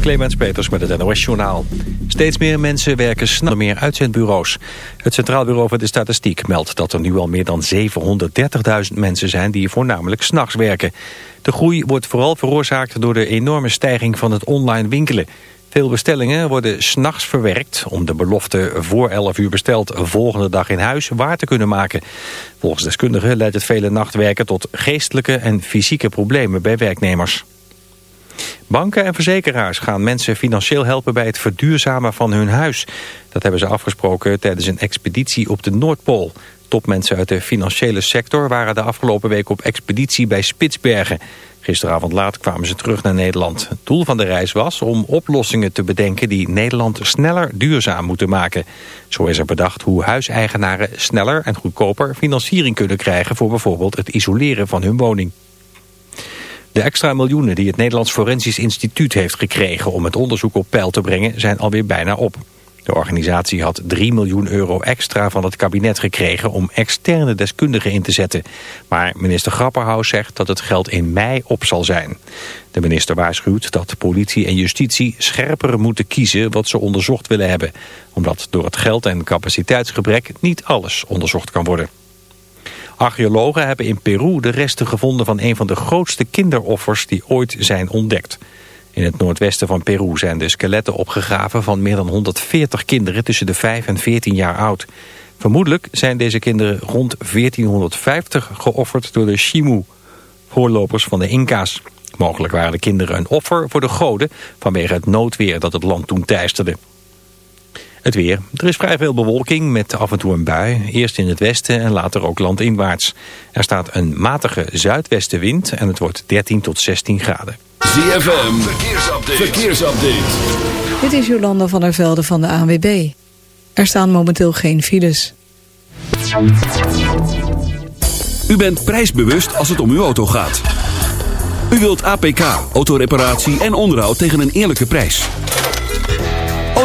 Clemens Peters met het NOS Journaal. Steeds meer mensen werken sneller meer uitzendbureaus. Het Centraal Bureau voor de Statistiek meldt dat er nu al meer dan 730.000 mensen zijn die voornamelijk s'nachts werken. De groei wordt vooral veroorzaakt door de enorme stijging van het online winkelen. Veel bestellingen worden s'nachts verwerkt om de belofte voor 11 uur besteld volgende dag in huis waar te kunnen maken. Volgens deskundigen leidt het vele nachtwerken tot geestelijke en fysieke problemen bij werknemers. Banken en verzekeraars gaan mensen financieel helpen bij het verduurzamen van hun huis. Dat hebben ze afgesproken tijdens een expeditie op de Noordpool. Topmensen uit de financiële sector waren de afgelopen week op expeditie bij Spitsbergen. Gisteravond laat kwamen ze terug naar Nederland. Het doel van de reis was om oplossingen te bedenken die Nederland sneller duurzaam moeten maken. Zo is er bedacht hoe huiseigenaren sneller en goedkoper financiering kunnen krijgen voor bijvoorbeeld het isoleren van hun woning. De extra miljoenen die het Nederlands Forensisch Instituut heeft gekregen om het onderzoek op peil te brengen zijn alweer bijna op. De organisatie had 3 miljoen euro extra van het kabinet gekregen om externe deskundigen in te zetten. Maar minister Grapperhaus zegt dat het geld in mei op zal zijn. De minister waarschuwt dat politie en justitie scherper moeten kiezen wat ze onderzocht willen hebben. Omdat door het geld en capaciteitsgebrek niet alles onderzocht kan worden. Archeologen hebben in Peru de resten gevonden van een van de grootste kinderoffers die ooit zijn ontdekt. In het noordwesten van Peru zijn de skeletten opgegraven van meer dan 140 kinderen tussen de 5 en 14 jaar oud. Vermoedelijk zijn deze kinderen rond 1450 geofferd door de Shimu, voorlopers van de Inca's. Mogelijk waren de kinderen een offer voor de goden vanwege het noodweer dat het land toen teisterde. Het weer. Er is vrij veel bewolking met af en toe een bui. Eerst in het westen en later ook landinwaarts. Er staat een matige zuidwestenwind en het wordt 13 tot 16 graden. ZFM. Verkeersupdate. Verkeersupdate. Dit is Jolanda van der Velde van de ANWB. Er staan momenteel geen files. U bent prijsbewust als het om uw auto gaat. U wilt APK, autoreparatie en onderhoud tegen een eerlijke prijs.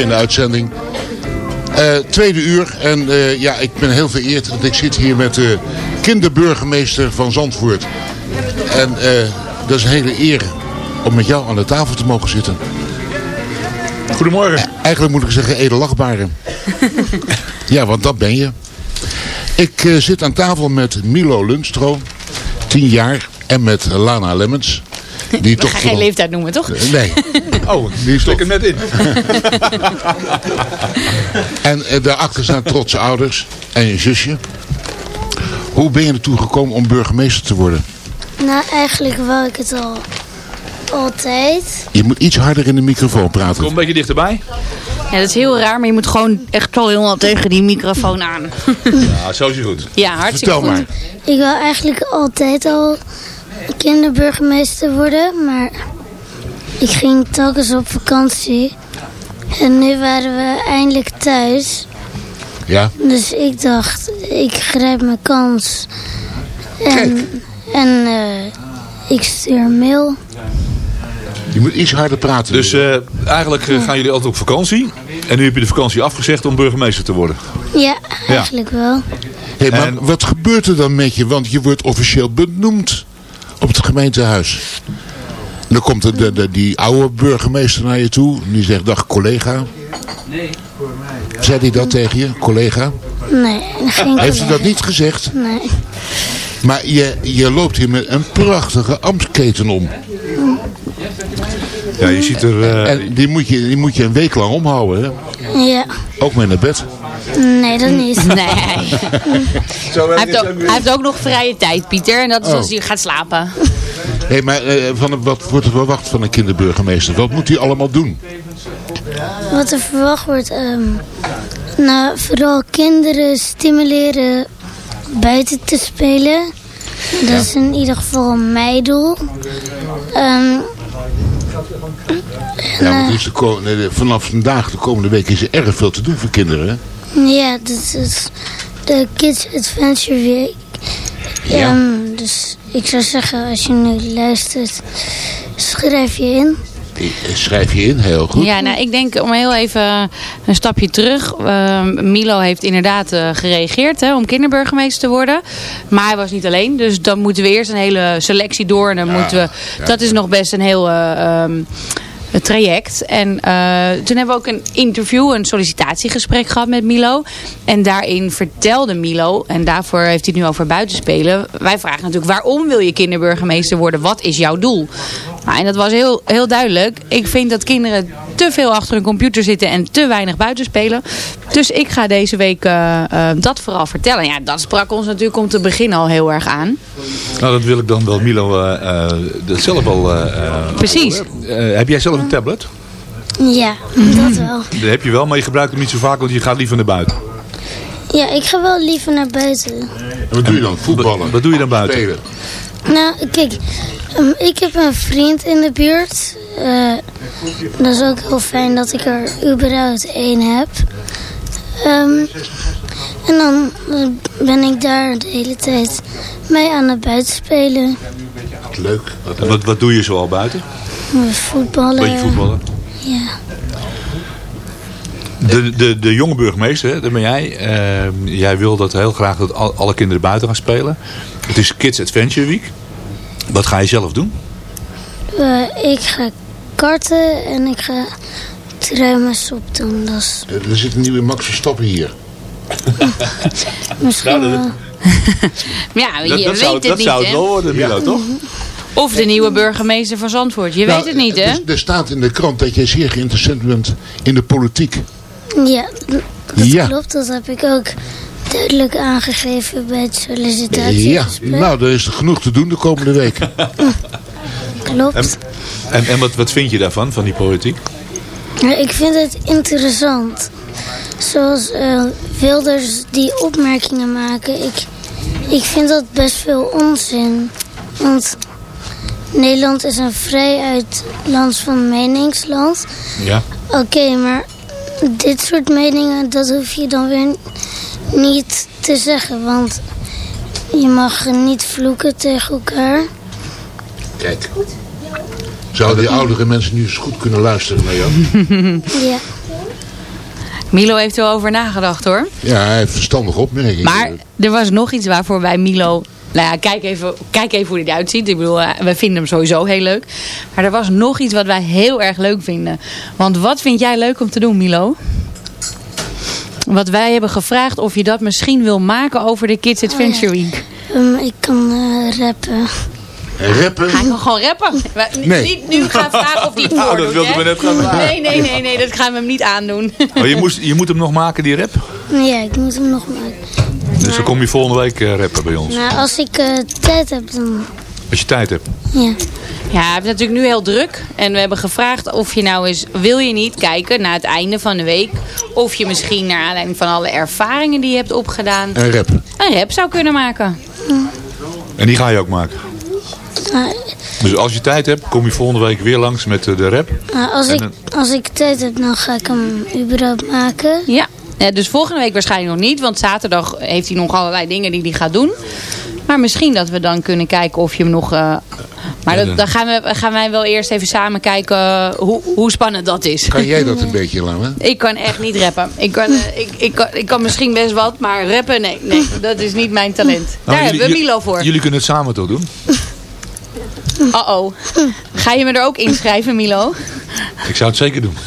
In de uitzending. Eh, tweede uur. En eh, ja, ik ben heel vereerd, want ik zit hier met de kinderburgemeester van Zandvoort. En eh, dat is een hele eer om met jou aan de tafel te mogen zitten. Goedemorgen. Eigenlijk moet ik zeggen edelachtbare. ja, want dat ben je. Ik zit aan tafel met Milo Lundstro, 10 jaar, en met Lana Lemmens. Die We toch gaan geen leeftijd noemen, toch? Nee. Oh, die is hem net in. En eh, daarachter staan trotse ouders en je zusje. Hoe ben je ertoe gekomen om burgemeester te worden? Nou, eigenlijk wou ik het al altijd. Je moet iets harder in de microfoon praten. Kom een beetje dichterbij. Ja, dat is heel raar, maar je moet gewoon echt wel helemaal tegen die microfoon aan. Ja, zo is goed. Ja, hartstikke Vertel goed. maar. Ik wou eigenlijk altijd al kinderburgemeester worden, maar ik ging telkens op vakantie. En nu waren we eindelijk thuis. Ja? Dus ik dacht, ik grijp mijn kans. En, en eh, ik stuur een mail. Je moet iets harder praten. Dus eh, eigenlijk eh, gaan jullie altijd op vakantie. En nu heb je de vakantie afgezegd om burgemeester te worden. Ja, eigenlijk wel. Hey, maar wat gebeurt er dan met je? Want je wordt officieel benoemd op het gemeentehuis. Dan komt de, de, de- die oude burgemeester naar je toe. En die zegt, dag collega. Zei hij dat tegen je, collega? Nee, geen Heeft hij dat niet gezegd? Nee. Maar je, je loopt hier met een prachtige ambtsketen om. Ja, je ziet er... eh, En die moet, je, die moet je een week lang omhouden, hè? Ja, Ook mee naar bed. Nee, dat niet. Nee. Hij heeft, ook, hij heeft ook nog vrije tijd, Pieter. En dat is Oh. als hij gaat slapen. Hé, maar eh, van, een- wat wordt er verwacht van een kinderburgemeester? Wat moet hij allemaal doen? Wat er verwacht wordt, ehm, nou, vooral kinderen stimuleren buiten te spelen. Dat is in ieder geval mijn doel. Ehm, Ja, want is de vanaf vandaag, de komende week, is er erg veel te doen voor kinderen? Ja, dat is de Kids Adventure Week. Ja. Ehm, dus ik zou zeggen, als je nu luistert, schrijf je in. Eh, Schrijf je in, heel goed. Ja, nou, ik denk om heel even een stapje terug. Eh, Milo heeft inderdaad eh, gereageerd hè, om kinderburgemeester te worden. Maar hij was niet alleen. Dus dan moeten we eerst een hele selectie door. En dan moeten we, ja. dat is nog best een heel eh, ehm, een traject. En eh, toen hebben we ook een interview, een sollicitatiegesprek gehad met Milo. En daarin vertelde Milo, en daarvoor heeft hij het nu over buitenspelen. Wij vragen natuurlijk, waarom wil je kinderburgemeester worden? Wat is jouw doel? Nou, en dat was heel, heel duidelijk. Ik vind dat kinderen te veel achter een computer zitten en te weinig buitenspelen. Dus ik ga deze week eh, eh, dat vooral vertellen. Ja, dat sprak ons natuurlijk om te beginnen al heel erg aan. nou, dat wil ik dan wel Milo eh, eh, dat zelf eh, eh, Precies. eh, heb jij zelf een tablet? Ja, dat wel. Dat heb je wel, maar je gebruikt hem niet zo vaak, want je gaat liever naar buiten. Ja, ik ga wel liever naar buiten. En wat doe je dan? Voetballen? Wat doe je dan buiten? Spelen? Nou, kijk, ehm, ik heb een vriend in de buurt. Eh, dat is ook heel fijn dat ik er überhaupt één heb. Ehm, en dan eh, ben ik daar de hele tijd mee aan het buitenspelen. Leuk. En wat, wat doe je zo al buiten? Voetballen. Beetje voetballen. Ja. De, de, de jonge burgemeester, hè, dat ben jij. Eh, jij wil dat heel graag dat al- alle kinderen buiten gaan spelen. Het is Kids Adventure Week. Wat ga je zelf doen? Eh, ik ga karten en ik ga truimers op doen. Dat is Er zit een nieuwe Max Verstappen hier. misschien Nou, dat- wel... Ja, je Dat, dat weet zou, het dat niet, zou het wel worden, Milo, toch? Of de nieuwe burgemeester van Zandvoort. Je Nou, weet het niet, hè? Er, er staat in de krant dat jij zeer geïnteresseerd bent in de politiek. Ja, dat Ja. klopt. Dat heb ik ook duidelijk aangegeven bij het Ja, sollicitatiegesprek. nou, er is genoeg te doen de komende week. Klopt. En, en, en wat, wat vind je daarvan, van die politiek? Ja, ik vind het interessant. Zoals eh, Wilders die opmerkingen maken. Ik, ik vind dat best veel onzin. Want Nederland is een vrijuit land van meningsland. Ja. Oké, maar dit soort meningen, dat hoef je dan weer niet te zeggen. Want je mag niet vloeken tegen elkaar. Kijk. Zouden die oudere mensen nu eens goed kunnen luisteren naar jou? Ja. Milo heeft er wel over nagedacht hoor. Ja, hij heeft verstandige opmerkingen. Maar er was nog iets waarvoor wij Milo... Nou ja, kijk even, kijk even hoe hij eruit ziet. Ik bedoel, eh, we vinden hem sowieso heel leuk. Maar er was nog iets wat wij heel erg leuk vinden. Want wat vind jij leuk om te doen, Milo? Wat wij hebben gevraagd of je dat misschien wil maken over de Kids Adventure Week. Ehm, ik kan eh, rappen. Rappen? Hij kan gewoon rappen. Nee. Niet nu gaan vragen of hij het Nou, dat wilden hè? we net gaan doen. Nee, nee, nee, nee, dat gaan we hem niet aandoen. Oh, je, moest, je moet hem nog maken, die rap. Ja, ik moet hem nog maken. Dus dan kom je volgende week eh, rappen bij ons. Nou, als ik eh, tijd heb, dan... Als je tijd hebt. Ja. Ja, hij heeft natuurlijk nu heel druk. En we hebben gevraagd of je nou eens... Wil je niet kijken na het einde van de week... of je misschien naar aanleiding van alle ervaringen die je hebt opgedaan... Een rap. een rap zou kunnen maken. En die ga je ook maken. Nou, Dus als je tijd hebt, kom je volgende week weer langs met eh, de rap. nou, als, ik, als ik tijd heb, dan ga ik hem überhaupt maken. Ja. Ja, dus volgende week waarschijnlijk nog niet. Want zaterdag heeft hij nog allerlei dingen die hij gaat doen. Maar misschien dat we dan kunnen kijken of je hem nog... eh, maar dat, dan- gaan, we, gaan wij wel eerst even samen kijken eh, hoe, hoe spannend dat is. Kan jij dat een beetje, Lama? Ik kan echt niet rappen. Ik kan, eh, ik, ik, kan, ik kan misschien best wat, maar rappen, nee. nee dat is niet mijn talent. Daar Nou, hebben we Milo voor. Jullie kunnen het samen toch doen? Uh-oh. Ga je me er ook inschrijven, Milo? Ik zou het zeker doen.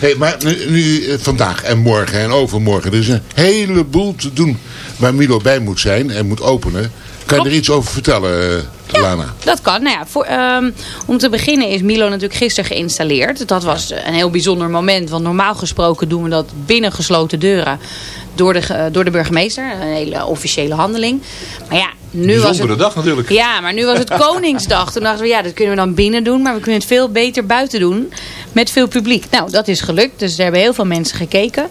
Hey, maar nu, nu, vandaag en morgen en overmorgen. Er is een heleboel te doen waar Milo bij moet zijn en moet openen. Kan je er iets over vertellen, eh, Lana? Dat kan. Nou ja, voor, ehm, om te beginnen is Milo natuurlijk gisteren geïnstalleerd. Dat was een heel bijzonder moment. Want normaal gesproken doen we dat binnen gesloten deuren. Door de, door de burgemeester. Een hele officiële handeling. Maar ja, nu was het... dag natuurlijk. Ja, maar nu was het Koningsdag. Toen dachten we, ja, dat kunnen we dan binnen doen. Maar we kunnen het veel beter buiten doen. Met veel publiek. Nou, dat is gelukt. Dus er hebben heel veel mensen gekeken.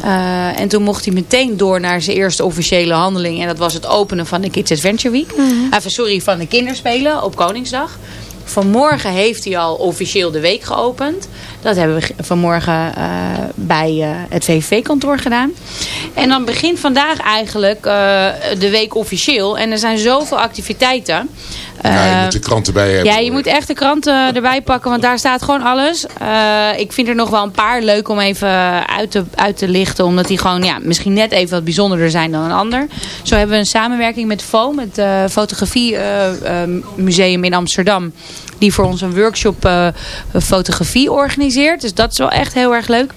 Eh, en toen mocht hij meteen door naar zijn eerste officiële handeling. En dat was het openen van de Kids Adventure Week. Even, sorry, van de kinderspelen op Koningsdag. Vanmorgen heeft hij al officieel de week geopend. Dat hebben we ge- vanmorgen eh, bij eh, het VVV-kantoor gedaan. En dan begint vandaag eigenlijk eh, de week officieel. En er zijn zoveel activiteiten. ja, je moet de krant erbij hebben. ja, je moet echt de kranten erbij pakken, want daar staat gewoon alles. Ik vind er nog wel een paar leuk om even uit te, uit te lichten. Omdat die gewoon ja, misschien net even wat bijzonderder zijn dan een ander. Zo hebben we een samenwerking met FOAM, het fotografiemuseum in Amsterdam. Die voor ons een workshop eh, fotografie organiseert. Dus dat is wel echt heel erg leuk.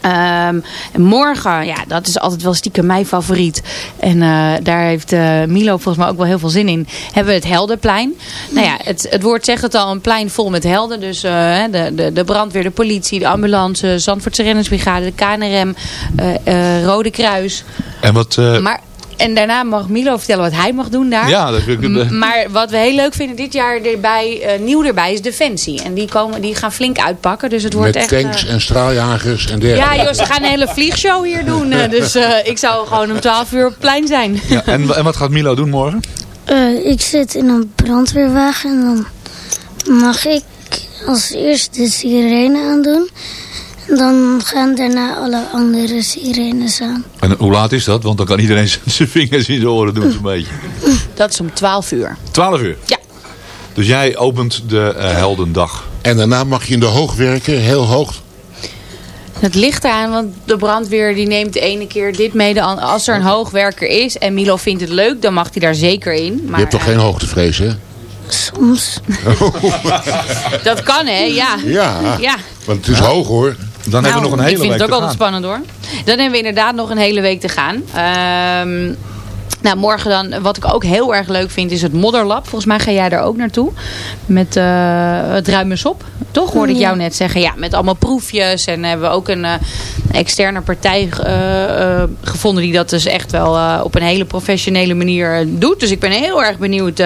Ehm, en morgen, ja, dat is altijd wel stiekem mijn favoriet. En eh, daar heeft eh, Milo volgens mij ook wel heel veel zin in. Hebben we het Heldenplein. Nou ja, het, het woord zegt het al, een plein vol met helden. Dus de, de, de brandweer, de politie, de ambulance, Zandvoortse Rennersbrigade, de KNRM, Rode Kruis. En wat... Maar, en daarna mag Milo vertellen wat hij mag doen daar. ja, dat vind ik... M- Maar wat we heel leuk vinden dit jaar erbij, eh, nieuw erbij is Defensie. En die, komen, die gaan flink uitpakken. Dus het wordt Met echt... eh, tanks en straaljagers en dergelijke. ja, joh, ze gaan een hele vliegshow hier doen. eh, Dus eh, ik zou gewoon om 12 uur op het plein zijn. ja, en, en wat gaat Milo doen morgen? Eh, ik zit in een brandweerwagen en dan mag ik als eerste de sirene aandoen. Dan gaan daarna alle andere sirenes aan. En hoe laat is dat? Want dan kan iedereen zijn vingers in zijn oren doen zo'n beetje. Dat is om 12 uur. 12 uur. Ja. Dus jij opent de eh, Heldendag. En daarna mag je in de hoog werken, heel hoog. Het ligt eraan, want de brandweer die neemt de ene keer dit mee. de Als er een hoogwerker is en Milo vindt het leuk, dan mag hij daar zeker in. Maar je hebt toch eh, geen hoogtevrees, hè? Soms. dat kan hè, ja. Ja, Ja. want het is hoog hoor. Dan hebben we nog een hele Nou, ik vind week het ook te altijd gaan. spannend hoor. Dan hebben we inderdaad nog een hele week te gaan. Ehm, nou, morgen dan, wat ik ook heel erg leuk vind, is het Modderlab. Volgens mij ga jij daar ook naartoe. Met eh, het Ruimers op. Toch hoorde ik jou net zeggen. Ja, met allemaal proefjes. En hebben we ook een eh, externe partij eh, gevonden die dat dus echt wel op een hele professionele manier doet. Dus ik ben heel erg benieuwd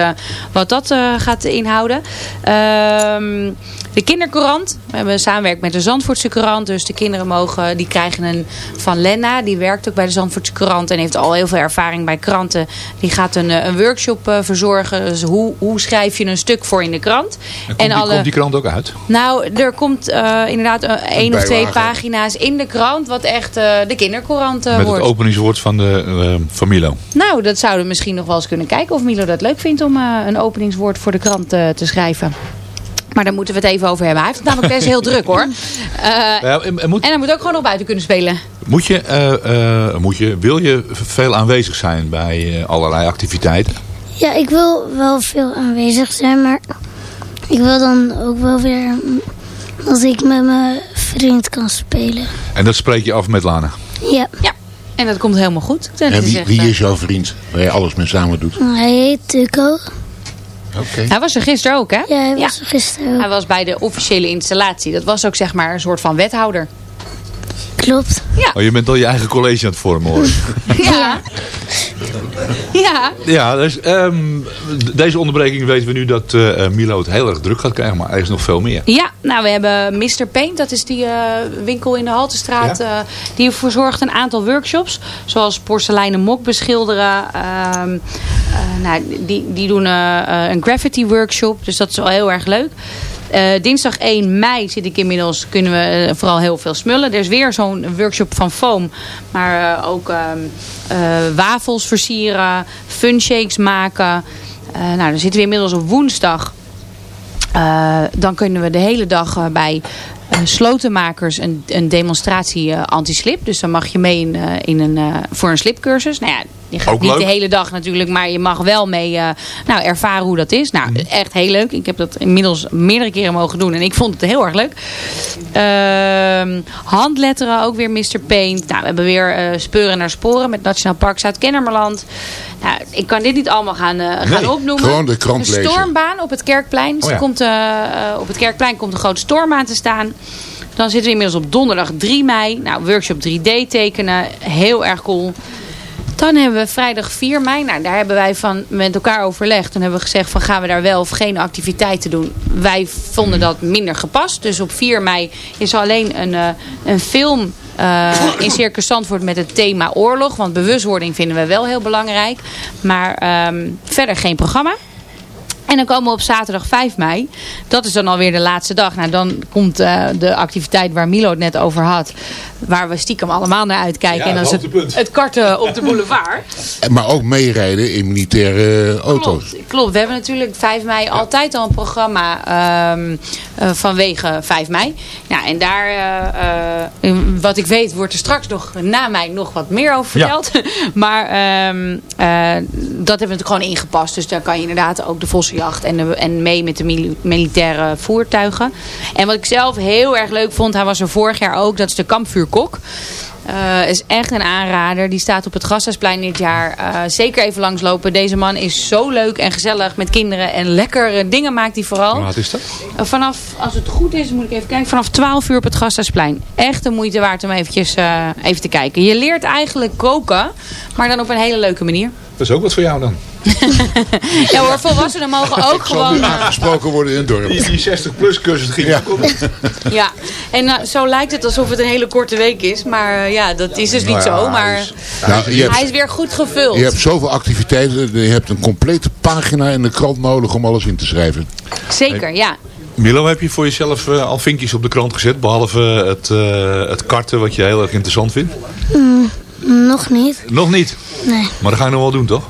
wat dat gaat inhouden. Ehm, de kindercourant. We hebben samenwerkt met de Zandvoortse Courant. Dus de kinderen mogen, die krijgen een van Lenna. Die werkt ook bij de Zandvoortse Courant. En heeft al heel veel ervaring bij kranten. Die gaat een, eh, een workshop eh, verzorgen. Dus hoe, hoe schrijf je een stuk voor in de krant. En komt, die, komt die krant ook uit? Nou, er komt eh, inderdaad een één of twee pagina's in de krant. Wat echt de kindercourant eh, Met wordt. het openingswoord van, de, van Milo. Nou, dat zouden we misschien nog wel eens kunnen kijken of Milo dat leuk vindt om een openingswoord voor de krant te schrijven. Maar daar moeten we het even over hebben. Hij heeft het namelijk best heel druk hoor. Eh, Ja, en- moet, en hij moet ook gewoon nog buiten kunnen spelen. moet je, eh, eh, moet je, wil je veel aanwezig zijn bij allerlei activiteiten? Ja, ik wil wel veel aanwezig zijn, maar ik wil dan ook wel weer dat ik met mijn vriend kan spelen. En dat spreek je af met Lana. Ja, Ja. En dat komt helemaal goed. En wie, wie is jouw vriend? Waar je alles mee samen doet? hij heet Tuco. Oké. Hij was er gisteren ook hè? Ja, hij was er gisteren Hij ook. was bij de officiële installatie. Dat was ook zeg maar een soort van wethouder. Klopt. Oh, je bent al je eigen college aan het vormen hoor. Ja. ja. ja, dus, ehm, deze onderbreking weten we nu dat eh, eh, Milo het heel erg druk gaat krijgen. Maar er is nog veel meer. Ja, nou we hebben Mr. Paint, dat is die eh, winkel in de Haltestraat. Ja. eh, die verzorgt een aantal workshops. Zoals porseleinen mok beschilderen. ehm, eh, nou, die, die doen een graffiti workshop. Dus dat is wel heel erg leuk. Eh, dinsdag 1 mei zit ik inmiddels, kunnen we eh, vooral heel veel smullen. Er is weer zo'n workshop van foam. Maar eh, ook ehm, eh, wafels versieren, fun shakes maken. Nou, dan zitten we inmiddels op woensdag. Dan kunnen we de hele dag bij slotenmakers een, een demonstratie anti-slip. Dus dan mag je mee in, in een, voor een slipcursus. Nou ja, je gaat Ook niet leuk. de hele dag natuurlijk, maar je mag wel mee nou, ervaren hoe dat is. Nou, Mhm. echt heel leuk. Ik heb dat inmiddels meerdere keren mogen doen en ik vond het heel erg leuk. Ehm, handletteren, ook weer Mr. Paint. Nou, we hebben weer uh, Speuren naar Sporen met Nationaal Park Zuid-Kennemerland. Nou, ik kan dit niet allemaal gaan, uh, gaan Nee, opnoemen. gewoon de krant een lezen. stormbaan op het Kerkplein. Dus Oh ja. komt, uh, uh, op het Kerkplein komt een grote stormbaan te staan. Dan zitten we inmiddels op donderdag 3 mei. Nou, workshop 3D tekenen. Heel erg cool. Dan hebben we vrijdag 4 mei. Nou, daar hebben wij van met elkaar overlegd. Toen hebben we gezegd van gaan we daar wel of geen activiteiten doen. Wij vonden dat minder gepast. Dus op 4 mei is alleen een, uh, een film uh, in Circus Zandvoort met het thema oorlog. Want bewustwording vinden we wel heel belangrijk. Maar um, verder geen programma. En dan komen we op zaterdag 5 mei. Dat is dan alweer de laatste dag. Nou, dan komt uh, de activiteit waar Milo het net over had. Waar we stiekem allemaal naar uitkijken. Ja, en dat is het karten op de boulevard. Maar ook meerijden in militaire auto's. Klopt, klopt. We hebben natuurlijk 5 mei altijd al een programma um, uh, vanwege 5 mei. Ja, en daar, uh, uh, wat ik weet, wordt er straks nog na mij nog wat meer over verteld. Ja. maar um, dat hebben we natuurlijk gewoon ingepast. Dus daar kan je inderdaad ook de en, de, en mee met de mil militaire voertuigen. En wat ik zelf heel erg leuk vond, hij was er vorig jaar ook, dat is de kampvuurkok. Uh, is echt een aanrader. Die staat op het Gasthuisplein dit jaar. Uh, zeker even langslopen. Deze man is zo leuk en gezellig met kinderen. En lekker dingen maakt hij vooral. Wat is dat? Uh, vanaf, als het goed is, moet ik even kijken. Vanaf 12 uur op het Gasthuisplein. Echt de moeite waard om eventjes even te kijken. Je leert eigenlijk koken. Maar dan op een hele leuke manier. Dat is ook wat voor jou dan. Ja hoor, volwassenen mogen ook gewoon... nu aangesproken worden in het dorp. Die, die 60 plus cursus ging Ja. Ja, en uh, zo lijkt het alsof het een hele korte week is. Maar uh, ja, dat is dus niet Nou ja, zo. Maar hij is- Nou, hij is weer goed gevuld. je hebt zoveel activiteiten. Je hebt een complete pagina in de krant nodig om alles in te schrijven. Zeker, ja. Milo, heb je voor jezelf eh, al vinkjes op de krant gezet? Behalve het, eh, het karten, wat je heel erg interessant vindt? Mm, nog niet. Nog niet. Nee. Maar dat ga je nog wel doen, toch?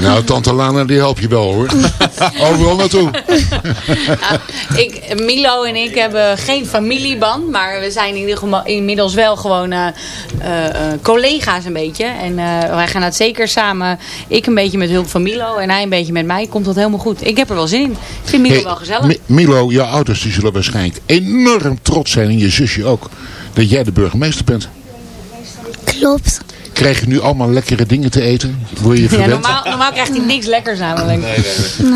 Nou, tante Lana, die help je wel hoor. Overal naartoe. Ik, Milo en ik hebben geen familieband, maar we zijn in ieder geval inmiddels wel gewoon uh, uh, uh, collega's een beetje. En uh, wij gaan het zeker samen, ik een beetje met hulp van Milo en hij een beetje met mij, komt dat helemaal goed. Ik heb er wel zin in. Ik vind Milo Hey, wel gezellig. Mi- Milo, jouw ouders die zullen waarschijnlijk enorm trots zijn. En je zusje ook. Dat jij de burgemeester bent. Klopt. Krijg je nu allemaal lekkere dingen te eten? Word je Ja, normaal, normaal krijgt hij niks lekkers aan. Nee,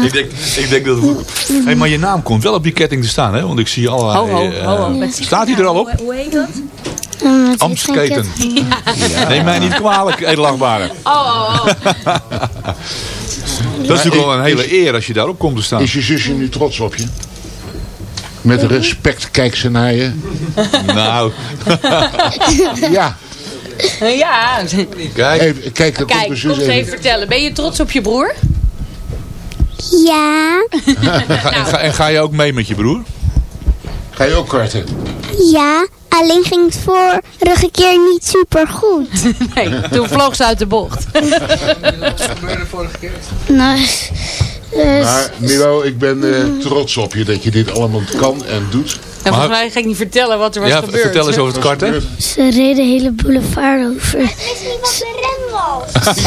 Ik, denk, ik denk dat het... Hey, maar je naam komt wel op je ketting te staan, hè? Want ik zie allerlei... Ho, ho, eh, ho, ho. Staat hij er al op? Hoe, heet dat? Geen Amstketen. ket- Neem mij niet kwalijk, edelachtbare. Oh, oh, oh. Dat is natuurlijk wel een hele eer als je daarop komt te staan. Is je zusje nu trots op je? Met respect kijkt ze naar je. Nou, Ja, Ja, kijk. even, kijk, kijk, kom eens even even. vertellen. Ben je trots op je broer? Ja, En ga, en, ga, en ga je ook mee met je broer? Ga je ook karten? ja. Alleen ging het vorige keer niet super goed. Nee, toen vloog ze uit de bocht. Nou, Maar Milo, ik ben eh, trots op je dat je dit allemaal kan en doet. En volgens mij ga ik niet vertellen wat er was Ja, gebeurd. vertel eens over het karten. ze reden de hele boulevard over. wat de rem was.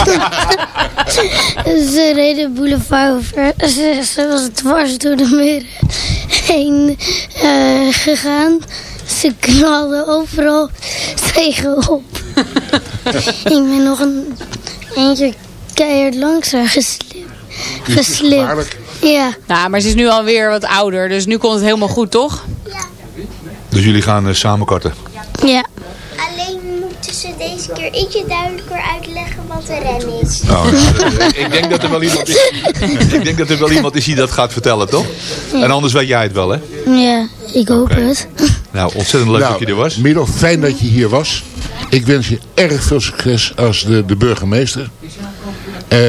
Ze reden de boulevard over. Ze, ze was dwars door de muren heen eh, gegaan. Ze knalden overal tegenop. ik ben nog een eentje keihard langs haar geslipt. Geslipt. Ja, Nou, maar ze is nu alweer wat ouder, dus nu komt het helemaal goed, toch? Dus jullie gaan eh, samen karten. ja. Alleen moeten ze deze keer ietsje duidelijker uitleggen wat de rem is. Oh, ik denk dat er wel iemand is. ik denk dat er wel iemand is die dat gaat vertellen, toch? En anders weet jij het wel, hè? Ja, ik hoop het. Nou, ontzettend leuk dat je er was. Milo, fijn dat je hier was. Ik wens je erg veel succes als de, de burgemeester. Eh,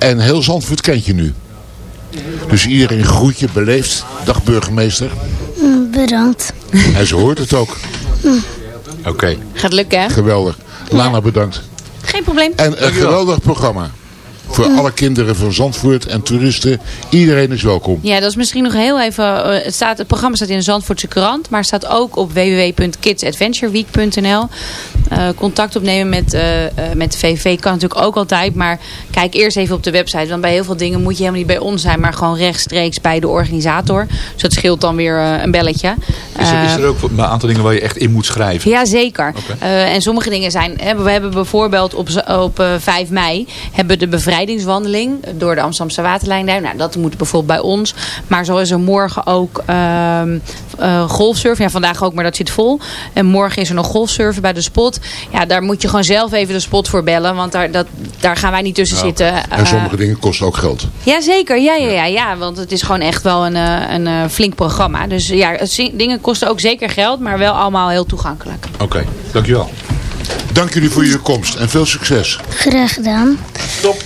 en heel Zandvoort kent je nu. Dus iedereen groet je beleefd. Dag burgemeester. Mm, Bedankt. En ze hoort het ook. Oké. Gaat lukken, hè? Geweldig. Lana bedankt. Geen probleem. En een geweldig programma. Voor alle kinderen van Zandvoort en toeristen. Iedereen is welkom. Ja, dat is misschien nog heel even... eh, het, staat, het programma staat in de Zandvoortse krant, maar staat ook op www.kidsadventureweek.nl. Eh, contact opnemen met, eh, eh, met de VVV kan natuurlijk ook altijd, maar kijk eerst even op de website. Want bij heel veel dingen moet je helemaal niet bij ons zijn, maar gewoon rechtstreeks bij de organisator. Dus dat scheelt dan weer een belletje. Is er, is er ook een aantal dingen waar je echt in moet schrijven? Ja, zeker. Eh, en sommige dingen zijn... Hè, we hebben bijvoorbeeld op, op eh, 5 mei... hebben de bevrijdingswandeling door de Amsterdamse waterlijn. Nou, dat moet bijvoorbeeld bij ons. Maar zo is er morgen ook ehm eh, golfsurfen. Ja, vandaag ook, maar dat zit vol. En morgen is er nog golfsurfen bij de spot. Ja, daar moet je gewoon zelf even de spot voor bellen. Want daar, dat, daar gaan wij niet tussen zitten. En Eh, sommige dingen kosten ook geld. ja, zeker. Ja, ja, ja, ja, want het is gewoon echt wel een, eh, een eh, flink programma. Dus ja, dingen kosten ook zeker geld, maar wel allemaal heel toegankelijk. Oké, dankjewel. Dank jullie voor jullie komst en veel succes. Graag gedaan. Saddle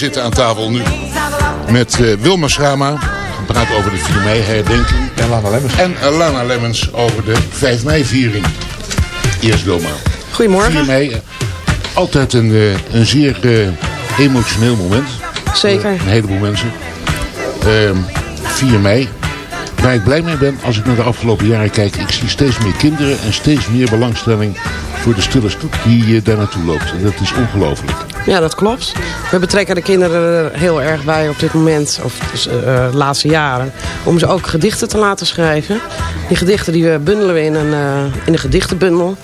zitten aan tafel nu met eh, Wilma Schrama. We praten over de 4 mei herdenking. En Lana Lemmens. En eh, Lana Lemmens over de 5 mei viering. Eerst Wilma. Goedemorgen. 4 mei, eh, altijd een, eh, een zeer eh, emotioneel moment. Zeker. Voor een heleboel mensen. Ehm 4 mei. Waar ik blij mee ben als ik naar de afgelopen jaren kijk. Ik zie steeds meer kinderen en steeds meer belangstelling voor de stille stoet die daar naartoe loopt. En dat is ongelooflijk. Ja, dat klopt. We betrekken de kinderen er heel erg bij op dit moment, of dus, eh, de laatste jaren, om ze ook gedichten te laten schrijven. Die gedichten die bundelen we in een, eh, in een gedichtenbundel.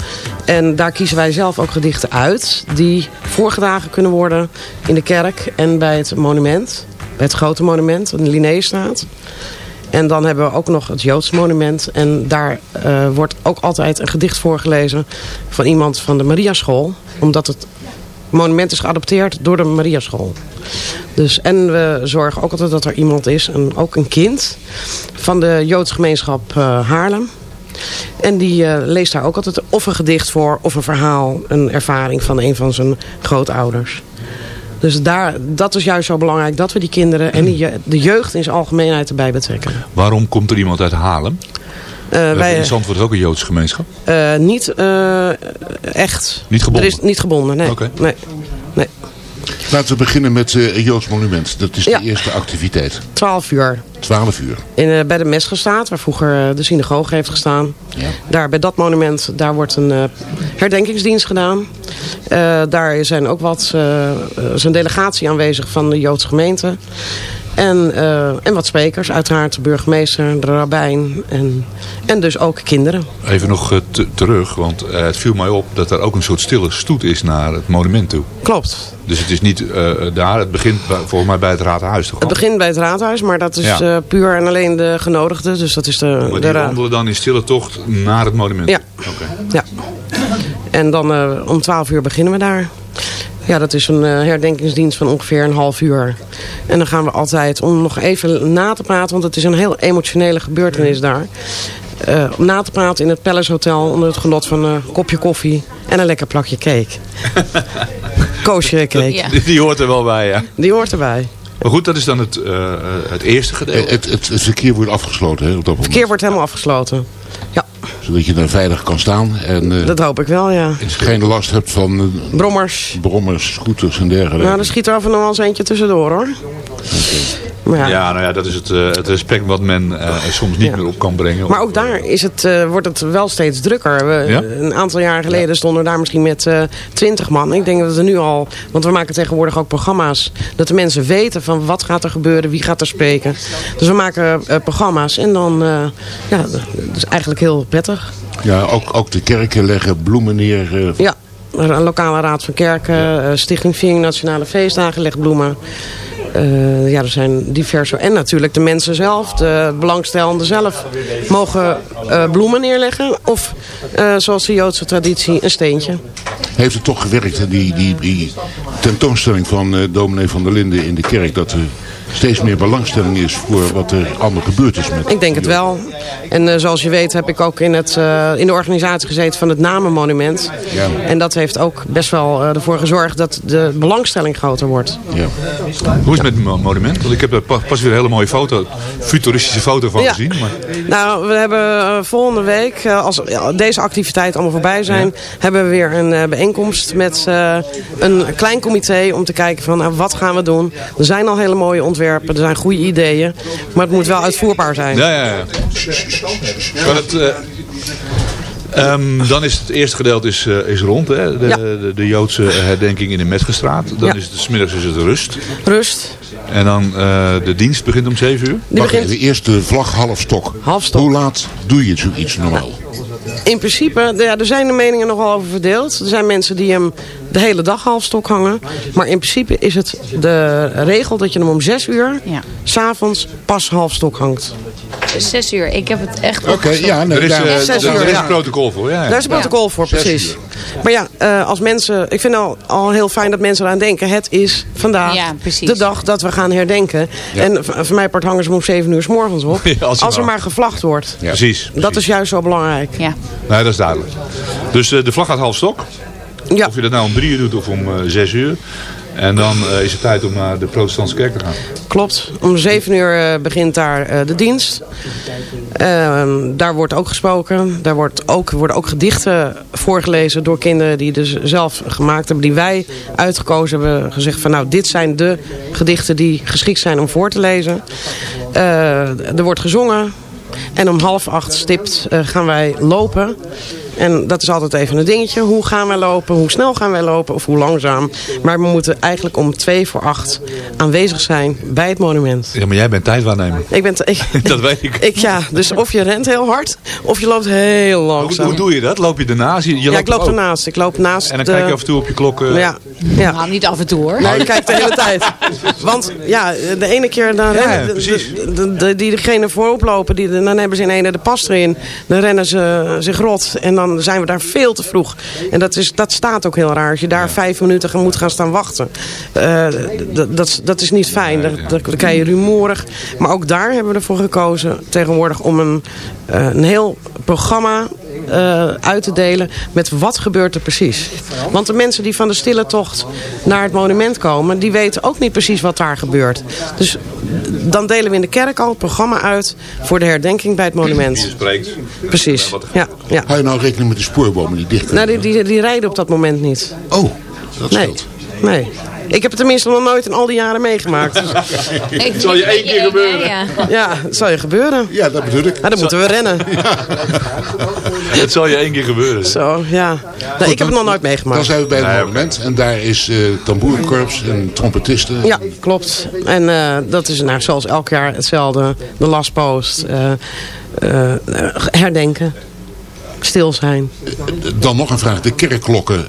En daar kiezen wij zelf ook gedichten uit die voorgedragen kunnen worden in de kerk en bij het monument. Bij het grote monument, in de Linnéestraat. En dan hebben we ook nog het Joods monument. En daar eh, wordt ook altijd een gedicht voorgelezen van iemand van de Mariaschool. Omdat het monument is geadopteerd door de Mariaschool. Dus, en we zorgen ook altijd dat er iemand is, en ook een kind, van de Joodse gemeenschap eh, Haarlem. En die eh, leest daar ook altijd of een gedicht voor, of een verhaal, een ervaring van een van zijn grootouders. Dus daar, dat is juist zo belangrijk, dat we die kinderen en die, de jeugd in zijn algemeenheid erbij betrekken. Waarom komt er iemand uit Haarlem? Eh, hebben wij, in Zandvoort ook een Joodse gemeenschap. eh, niet eh, echt. Niet gebonden? Er is niet gebonden, nee. Nee. nee. Laten we beginnen met eh, een Joods monument. Dat is Ja. de eerste activiteit. 12 uur. 12 uur. In, eh, bij de Mesgestaat, waar vroeger de synagoge heeft gestaan. Daar bij dat monument, daar wordt een eh, herdenkingsdienst gedaan. Eh, daar zijn ook wat, is een delegatie aanwezig van de Joodse gemeente. En, eh, en wat sprekers, uiteraard de burgemeester, de rabbijn en, en dus ook kinderen. Even nog eh, te- terug, want eh, het viel mij op dat er ook een soort stille stoet is naar het monument toe. Klopt. Dus het is niet daar, het begint volgens mij bij het raadhuis toch Het begint bij het raadhuis, maar dat is Ja. puur en alleen de genodigden. Dus dat is de, Maar de die ra- wandelen dan in stille tocht naar het monument? Ja. Oké. Ja. En dan om 12 uur beginnen we daar. Ja, dat is een eh, herdenkingsdienst van ongeveer een half uur. En dan gaan we altijd, om nog even na te praten... want het is een heel emotionele gebeurtenis daar... eh, om na te praten in het Palace Hotel... onder het genot van een kopje koffie en een lekker plakje cake. Koosje cake. Ja. Die, die hoort er wel bij, ja. Die hoort erbij. Maar goed, dat is dan het, eh, het eerste gedeelte. Het, het, het verkeer wordt afgesloten hè, op dat moment. Het verkeer wordt helemaal afgesloten. Ja, Zodat je daar veilig kan staan. En eh, dat hoop ik wel, ja. geen last hebt van eh, Brommers. brommers, scooters en dergelijke. Nou, er schiet er af en toe wel eens eentje tussendoor, hoor. Maar ja. Ja, nou ja, dat is het, eh, het respect wat men eh, er soms niet Ja. meer op kan brengen. Maar ook daar is het, eh, wordt het wel steeds drukker. We, Ja? Een aantal jaar geleden stonden we daar misschien met eh, twintig man. Ik denk dat we nu al, want we maken tegenwoordig ook programma's... dat de mensen weten van wat gaat er gebeuren, wie gaat er spreken. Dus we maken programma's en dan, eh, ja, is eigenlijk heel prettig. Ja, ook, ook de kerken leggen bloemen neer. eh, Ja, een lokale raad van kerken, eh, Stichting Viering Nationale Feestdagen legt bloemen. Eh, ja, er zijn diverse. En natuurlijk de mensen zelf, de belangstellenden zelf, mogen bloemen neerleggen. Of, zoals de Joodse traditie, een steentje. Heeft het toch gewerkt, die, die, die tentoonstelling van dominee van der Linden in de kerk... dat steeds meer belangstelling is voor wat er allemaal gebeurd is met... Ik denk het wel. En eh, zoals je weet heb ik ook in, het, eh, in de organisatie gezeten van het Namenmonument. Ja. En dat heeft ook best wel eh, ervoor gezorgd dat de belangstelling groter wordt. Ja. Hoe is het met het mo- monument? Want ik heb er pa- pas weer een hele mooie foto, futuristische foto van Ja. gezien. Maar Nou, we hebben volgende week, als ja, deze activiteiten allemaal voorbij zijn, hebben we weer een eh, bijeenkomst met eh, een klein comité om te kijken van nou, wat gaan we doen. Er zijn al hele mooie ontwerpen, er zijn goede ideeën, maar het moet wel uitvoerbaar zijn. Ja, ja, ja. Maar het, eh, ehm, dan is het eerste gedeelte is, eh, is rond, hè? De, Ja. de, de Joodse herdenking in de Metgestraat. Dan Ja. is het smiddags is het rust. Rust. En dan eh, de dienst begint om 7 uur. Die begint even, eerst de vlag half stok. half stok. Hoe laat doe je zoiets normaal? In principe, ja, er zijn de meningen nogal over verdeeld. Er zijn mensen die hem de hele dag half stok hangen. Maar in principe is het de regel dat je hem om zes uur, Ja. s'avonds, pas half stok hangt. Zes uur. Ik heb het echt Oké, ja, nee, Er is, daar- eh, Zes er is ja. een protocol voor. Ja, ja. Daar is een protocol voor, precies. Maar ja, eh, als mensen, ik vind al, al heel fijn dat mensen eraan denken. Het is vandaag Ja, de dag dat we gaan herdenken. En voor mij part hangen ze om zeven uur s morgens op. Ja, als er maar- gevlacht wordt. Precies. Dat is juist zo belangrijk. Ja. Nee, dat is duidelijk. Dus eh, de vlag gaat half stok. Ja, Of je dat nou om drie uur doet of om eh, zes uur. En dan eh, is het tijd om naar de protestantse kerk te gaan. klopt. Om zeven uur eh, begint daar de dienst. Ehm, daar wordt ook gesproken. Daar wordt ook, worden ook gedichten voorgelezen door kinderen die dus zelf gemaakt hebben. Die wij uitgekozen hebben. Gezegd van nou dit zijn de gedichten die geschikt zijn om voor te lezen. Er wordt gezongen. En om half acht stipt gaan wij lopen. En dat is altijd even een dingetje. Hoe gaan wij lopen? Hoe snel gaan wij lopen? Of hoe langzaam? Maar we moeten eigenlijk om twee voor acht aanwezig zijn bij het monument. Ja, maar jij bent tijdwaarnemer. Ik ben... Ik, Dat weet ik. ik, ja, dus of je rent heel hard, of je loopt heel langzaam. hoe doe je dat? Loop je ernaast? Je, je ja, loopt ik loop ook. ernaast. Ik loop naast En dan de- kijk je af en toe op je klok. eh, Ja, ja. Nou, niet af en toe hoor. Nee, ik kijk de hele tijd. Want ja, de ene keer dan Ja, rennen, de- precies. de, de, de- die degene voorop lopen, die, dan hebben ze in ene de pas erin. Dan rennen ze zich rot en dan zijn we daar veel te vroeg. En dat, is, dat staat ook heel raar. Als je daar vijf minuten moet gaan staan wachten. Eh, dat, dat is niet fijn. Dan, dan dan krijg je rumoerig. Maar ook daar hebben we ervoor gekozen tegenwoordig om een, eh, een heel programma eh, uit te delen met wat gebeurt er precies. Want de mensen die van de stille tocht naar het monument komen... die weten ook niet precies wat daar gebeurt. Dus dan delen we in de kerk al het programma uit... voor de herdenking bij het monument. spreekt. Precies, ja. ja. Hou je nou rekening met de spoorbomen die dicht Nou, kunnen? die, die, die rijden op dat moment niet. Oh, dat Nee, scheelt. nee. Ik heb het tenminste nog nooit in al die jaren meegemaakt. Dus, Het zal je één keer gebeuren. Ja, het zal je gebeuren. Ja, dat bedoel ik. Maar dan moeten we rennen. Het zal je één keer gebeuren. Zo, ja. Nee, ik heb het nog nooit Dan meegemaakt. zijn we bij het Nee, monument en daar is eh tamboerenkorps en trompetisten. Ja, klopt. En eh, dat is nou, zoals elk jaar hetzelfde. De lastpost. eh, eh, herdenken. Stil zijn. Dan nog een vraag. De kerkklokken,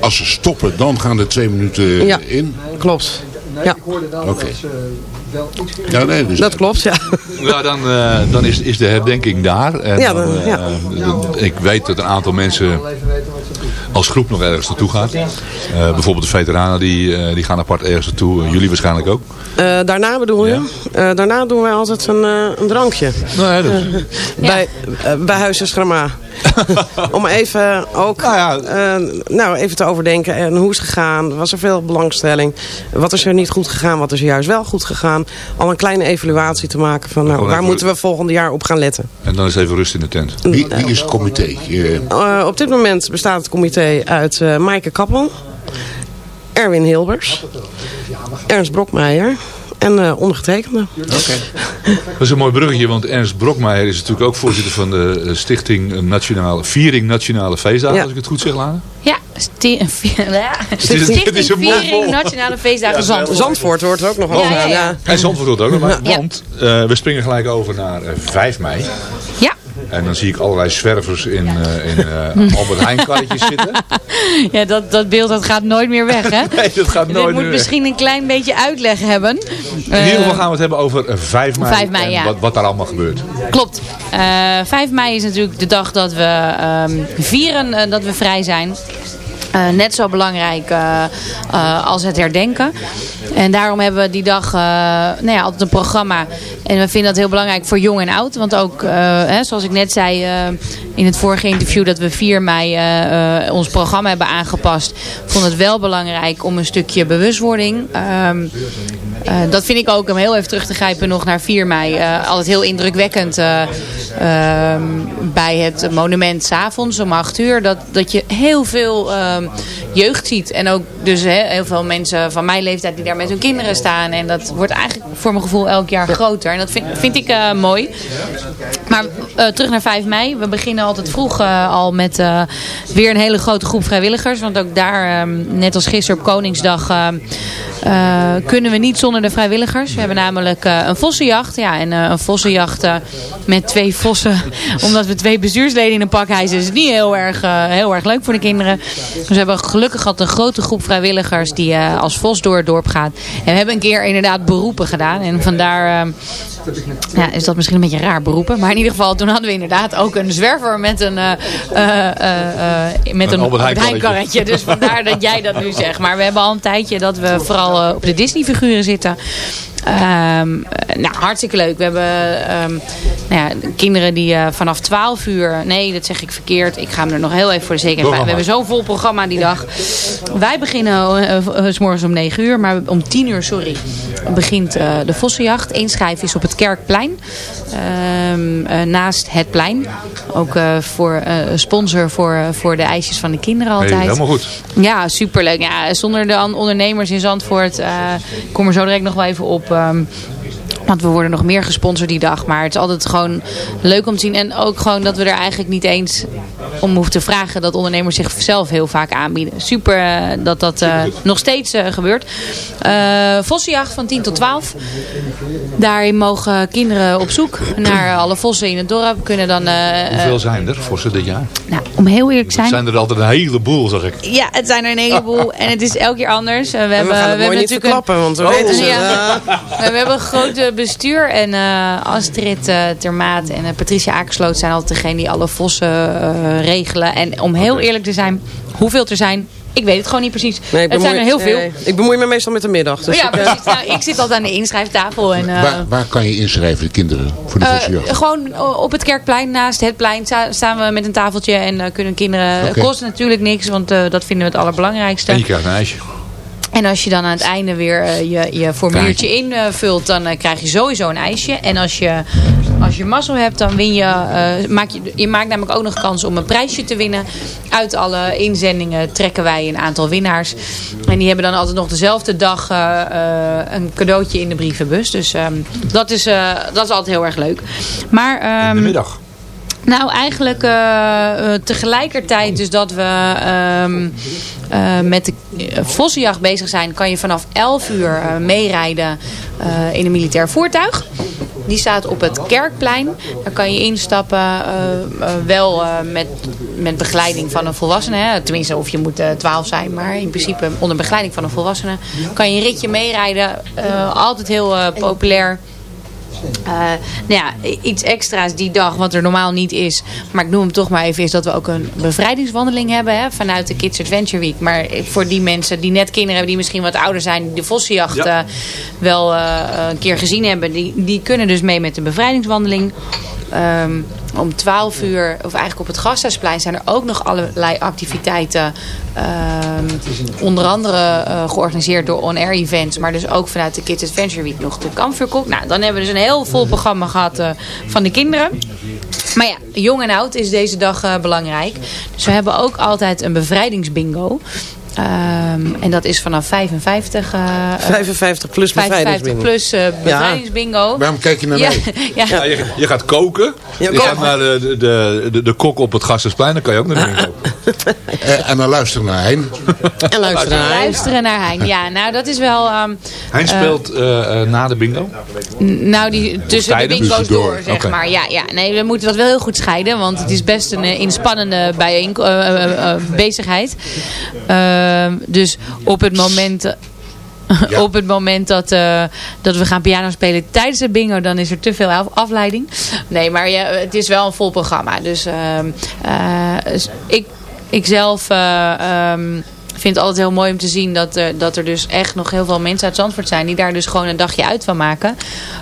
als ze stoppen, dan gaan er twee minuten Ja. in. Klopt. Ja, Oké. Ja, nee, dus dat klopt, ja. Ja, dan, eh, dan is, is de herdenking daar. En Ja, dan, eh, ja. eh, ik weet dat een aantal mensen als groep nog ergens naartoe gaat. Eh, bijvoorbeeld de veteranen die, eh, die gaan apart ergens naartoe. Eh, jullie waarschijnlijk ook. Eh, daarna bedoel je? Eh, daarna doen wij altijd een, eh, een drankje. Nee, dat, Bij, eh, bij Huizen Schrama. Om even ook Nou ja. eh, nou, even te overdenken. En hoe is het gegaan? Was er veel belangstelling? Wat is er niet goed gegaan? Wat is er juist wel goed gegaan? Al een kleine evaluatie te maken van nou, waar moeten we volgend jaar op gaan letten? en dan is even rust in de tent. wie, wie is het comité? Eh, Eh, op dit moment bestaat het comité uit eh Maaike Kappel, Erwin Hilbers, Ernst Brokmeijer en eh ondergetekende. Dat is een mooi bruggetje, want Ernst Brokmeijer is natuurlijk ook voorzitter van de eh, Stichting Nationale, Viering Nationale Feestdagen, Ja. als ik het goed zeg, Lara. Ja, sti- ja. Het is, het is een mond Viering. Nationale Feestdagen Zandvoort. Zandvoort wordt er ook nog wel. Ja, ja, ja. En Zandvoort het ook nog maar, Ja. want eh, we springen gelijk over naar eh, 5 mei. Ja. En dan zie ik allerlei zwervers in, eh, in eh, Albert Heijn karretjes zitten. Ja, dat, dat beeld dat gaat nooit meer weg, hè? Nee, dat gaat nooit moet meer weg. misschien een klein beetje uitleg hebben. In ieder geval Eh, gaan we het hebben over eh, 5 mei, 5 mei, en ja. wat, wat daar allemaal gebeurt. Klopt. Eh 5 mei is natuurlijk de dag dat we ehm, vieren dat we vrij zijn. Eh, net zo belangrijk eh, eh, als het herdenken. En daarom hebben we die dag nou ja, altijd een programma. En we vinden dat heel belangrijk voor jong en oud. Want ook, hè, zoals ik net zei in het vorige interview... dat we 4 mei ons programma hebben aangepast... vond het wel belangrijk om een stukje bewustwording... ehm, eh, dat vind ik ook, om heel even terug te grijpen nog naar 4 mei. altijd heel indrukwekkend eh, ehm, bij het monument s'avonds om 8 uur. Dat, dat je heel veel ehm, jeugd ziet. En ook dus heel veel mensen van mijn leeftijd die daar met hun kinderen staan. En dat wordt eigenlijk voor mijn gevoel elk jaar groter. En dat vind, vind ik eh, mooi. Maar eh, terug naar 5 mei. We beginnen altijd vroeg eh, al met eh, weer een hele grote groep vrijwilligers. Want ook daar, ehm, net als gisteren op Koningsdag... ehm, kunnen we niet zonder de vrijwilligers. We hebben namelijk een vossenjacht. Ja, en een vossenjacht met twee vossen. Omdat we twee bestuursleden in een pak hijsen. is niet heel erg, heel erg leuk voor de kinderen. Dus we hebben gelukkig gehad een grote groep vrijwilligers die als vos door het dorp gaat. En we hebben een keer inderdaad beroepen gedaan. En vandaar eh, ja, is dat misschien een beetje raar beroepen. Maar ieder geval, toen hadden we inderdaad ook een zwerver met een, eh, met Een een. Dus vandaar dat jij dat nu zegt. Maar we hebben al een tijdje dat we vooral op de Disney figuren zitten. Ehm, eh, nou, hartstikke leuk. We hebben ehm, nou ja, kinderen die vanaf 12 uur... Nee, dat zeg ik verkeerd. Ik ga hem er nog heel even voor de zekerheid bij. We hebben zo'n vol programma die dag. Wij beginnen s morgens om 9 uur. Maar om 10 uur, sorry, begint de vossenjacht. Inschrijven is op het Kerkplein. Ehm, eh, naast het plein. Ook eh, voor eh, sponsor voor, eh, voor de ijsjes van de kinderen altijd. Hey, helemaal goed. Ja, superleuk. Ja, zonder de ondernemers in Zandvoort, eh, ik kom er zo direct nog wel even op. ehm, Want we worden nog meer gesponsord die dag. Maar het is altijd gewoon leuk om te zien. En ook gewoon dat we er eigenlijk niet eens om hoeven te vragen. Dat ondernemers zichzelf heel vaak aanbieden. Super eh, dat dat eh, nog steeds eh, gebeurt. Eh vossenjacht van 10 tot 12. Daarin mogen kinderen op zoek naar alle vossen in het dorp. Kunnen dan... Hoeveel zijn er ze dit jaar? nou, om heel eerlijk te zijn... zijn er altijd een heleboel, zeg ik. Ja, het zijn er een heleboel. En het is elke keer anders. Eh, We hebben, gaan het we mooi hebben niet verklappen, want we Oh. weten ze. Ja. We hebben eh, bestuur. En eh, Astrid eh, Termaat en eh, Patricia Akersloot zijn altijd degene die alle vossen eh, regelen. En om heel eerlijk te zijn, hoeveel er zijn, ik weet het gewoon niet precies. Nee, ik het zijn er heel veel. nee, ik bemoei me meestal met de middag. Dus ja, ik, precies. Nou, ik zit altijd aan de inschrijftafel. En, eh, waar, waar kan je inschrijven, de kinderen, voor de eh, vossenjacht? gewoon op het kerkplein naast het plein sta- staan we met een tafeltje en eh, kunnen kinderen... Het Oké. kost natuurlijk niks, want eh, dat vinden we het allerbelangrijkste. En je krijgt een ijsje. En als je dan aan het einde weer eh, je, je formuliertje invult, dan eh, krijg je sowieso een ijsje. En als je, als je mazzel hebt, dan win je, eh, maak je, je maakt namelijk ook nog kans om een prijsje te winnen. Uit alle inzendingen trekken wij een aantal winnaars. En die hebben dan altijd nog dezelfde dag eh, eh, een cadeautje in de brievenbus. Dus ehm, dat, is, eh, dat is altijd heel erg leuk. Maar, In ehm, de middag. Nou, eigenlijk eh, eh, tegelijkertijd dus dat we ehm, eh, met de vossenjacht bezig zijn... kan je vanaf 11 uur eh, meerijden in een militair voertuig. Die staat op het Kerkplein. Daar kan je instappen, wel met, met begeleiding van een volwassene. Hè. Tenminste, of je moet eh 12 zijn, maar in principe onder begeleiding van een volwassene. Kan je een ritje meerijden. Altijd heel populair. Eh, nou ja, iets extra's die dag, wat er normaal niet is. Maar ik noem hem toch maar even, is dat we ook een bevrijdingswandeling hebben. Hè, vanuit de Kids Adventure Week. Maar voor die mensen die net kinderen hebben, die misschien wat ouder zijn. Die de vossenjacht Ja. wel eh, een keer gezien hebben. Die, die kunnen dus mee met de bevrijdingswandeling. Ehm, om 12 uur, of eigenlijk op het Gasthuisplein, zijn er ook nog allerlei activiteiten. ehm, onder andere eh, georganiseerd door On Air Events, maar dus ook vanuit de Kids Adventure Week nog de kampvuurkok. Nou, dan hebben we dus een heel vol programma gehad eh, van de kinderen. Maar ja, jong en oud is deze dag eh, belangrijk. Dus we hebben ook altijd een bevrijdingsbingo. Ehm, en dat is vanaf 55, eh, eh, 55 plus 55 bevrijdingsbingo. plus eh, bevrijdingsbingo. Waarom kijk je naar Ja, mij? ja. Ja, je, je gaat koken. Ja, je koken. gaat naar de, de, de, de kok op het Gasthuisplein. Dan kan je ook naar binnen lopen. Eh, en dan luister naar Hein. En luister naar Hein. Luisteren naar Hein. Ja, nou dat is wel... ehm, Hij speelt eh, eh, na de bingo. nou, die, tussen de tijdens? bingo's door, zeg maar. Ja, ja, nee, we moeten dat wel heel goed scheiden. Want het is best een eh, inspannende bijeen, eh, eh, eh, bezigheid. Ehm, dus op het moment... eh, Ja. Op het moment dat, eh, dat we gaan piano spelen tijdens de bingo, dan is er te veel af- afleiding. Nee, maar ja, het is wel een vol programma. Dus ehm, eh, dus ik, ik zelf eh, ehm, vind het altijd heel mooi om te zien dat, er dat er dus echt nog heel veel mensen uit Zandvoort zijn. Die daar dus gewoon een dagje uit van maken.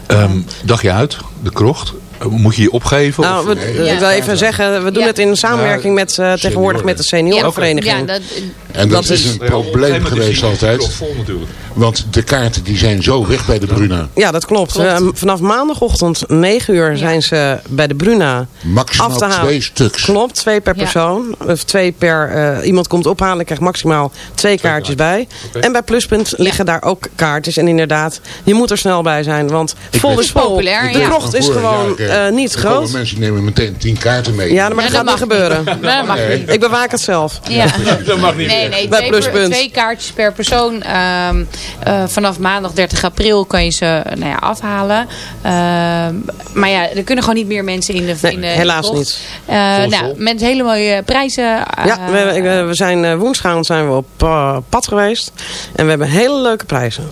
Ehm dagje uit, de krocht. Eh, Moet je je opgeven? Nou, of- we, Nee. ik wil even zeggen, we doen Ja. het in samenwerking met, eh, tegenwoordig met de seniorenvereniging. Ja, dat, En dat, Dat is is- een probleem geweest altijd. vol natuurlijk. Want de kaarten die zijn zo weg bij de Bruna. Ja, dat klopt. Klopt. Eh, vanaf maandagochtend 9 uur zijn ze bij de Bruna Maximaal af te halen. twee stuks. Klopt, twee per Ja. persoon. Of twee per, eh, iemand komt ophalen, krijgt maximaal twee kaartjes bij. En bij Pluspunt liggen daar ook kaartjes. En inderdaad, je moet er snel bij zijn, want vol is vol. populair, de ja. krocht is gewoon eh, niet er groot. mensen nemen meteen tien kaarten mee. Ja, maar Ja, dat gaat niet mag gebeuren. dat mag Nee. niet. Ik bewaak het zelf. Ja. Dat mag niet Nee, nee, Bij twee, per- twee kaartjes per persoon. Ehm, eh, vanaf maandag 30 april kan je ze nou ja, afhalen. Ehm, maar ja, er kunnen gewoon niet meer mensen in de Nee, in de helaas niet. Eh, nou, met hele mooie prijzen. Ja, eh, we, we- zijn eh, woensdagavond zijn we op eh, pad geweest. En we hebben hele leuke prijzen.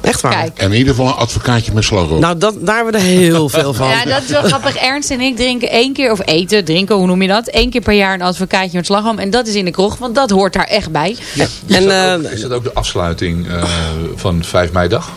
Echt waar. Kijk. En in ieder geval een advocaatje met slagroom. Nou, dat, daar hebben we er heel veel van. Ja, dat is wel grappig. Ernst en ik drinken één keer, of eten, drinken, hoe noem je dat? Één keer per jaar een advocaatje met slagroom. En dat is in de kroeg, want dat hoort daar echt bij. En eh, Is dat ook de afsluiting eh, van 5 mei dag?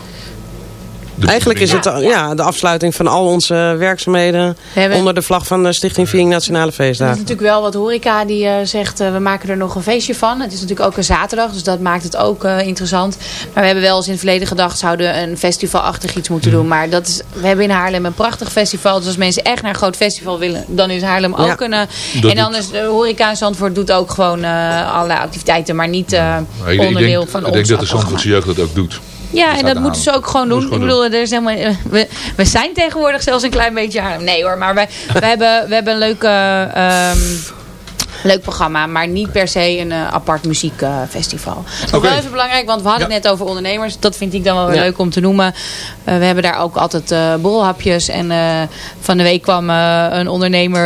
De eigenlijk is het eh, ja, de afsluiting van al onze werkzaamheden hebben- onder de vlag van de Stichting Viering Nationale Er is Feestdagen. natuurlijk wel wat horeca die eh, zegt, eh, we maken er nog een feestje van. Het is natuurlijk ook een zaterdag, dus dat maakt het ook eh, interessant. Maar we hebben wel eens in het verleden gedacht, zouden een festivalachtig iets moeten doen. Maar dat is, we hebben in Haarlem een prachtig festival. Dus als mensen echt naar een groot festival willen, dan is Haarlem ook Ja. een... Dat en dan is de horeca in Zandvoort doet ook gewoon eh, allerlei activiteiten, maar niet eh, ik, ik onderdeel denk, van ik ons denk dat de. Zandvoortse jeugd dat ook doet. Ja, en dat te moeten ze ook gewoon doen. Ik bedoel, er is helemaal, we, we zijn tegenwoordig zelfs een klein beetje. Nee hoor, maar wij, wij hebben, we hebben een leuke, ehm, leuk programma. Maar niet per se een eh, apart muziekfestival. Dat is wel even belangrijk, want we hadden het net over ondernemers. Dat vind ik dan wel weer Ja. leuk om te noemen. Eh, we hebben daar ook altijd eh borrelhapjes. En eh, van de week kwam een ondernemer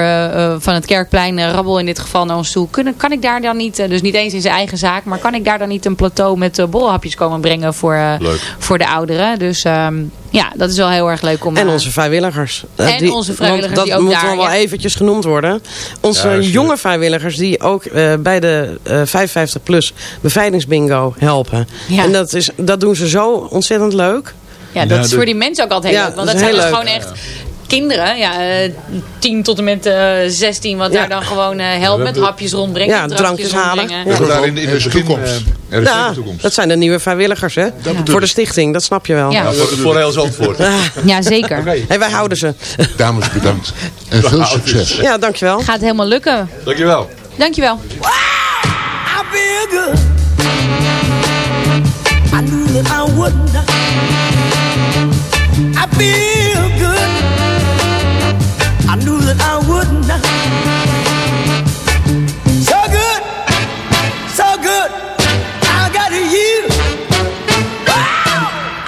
van het Kerkplein, Rabbel in dit geval, naar ons toe. Kunnen, kan ik daar dan niet, dus niet eens in zijn eigen zaak, maar kan ik daar dan niet een plateau met eh, borrelhapjes komen brengen voor, eh, voor de ouderen? Dus ehm, ja, dat is wel heel erg leuk om... En onze vrijwilligers. En onze vrijwilligers die dat ook moet daar, wel ja. eventjes genoemd worden. Onze Ja, jonge vrijwilligers die ook eh, bij de eh 55 plus bevrijdingsbingo helpen. Ja. En dat, is, dat doen ze zo ontzettend leuk. Ja, dat Ja, is voor die mensen ook altijd heel Ja, leuk. Want dat dat is zijn dus leuk. gewoon echt kinderen. Ja, eh 10 tot en met eh 16. Wat Ja. daar dan gewoon eh helpt met hapjes rondbrengen. Ja, drankjes halen. hebben daar in, in de toekomst. eh, Er is Ja, een toekomst. dat zijn de nieuwe vrijwilligers hè? Voor de stichting, dat snap je wel. Ja. Ja, voor, voor heel Zandvoort. Ja, zeker. En wij houden ze. Dames, bedankt. En veel succes. Ja, dankjewel. Gaat helemaal lukken. Dankjewel. Dankjewel. I feel good. I knew that I wouldn't. I feel I I wouldn't. So good, so good. I got you.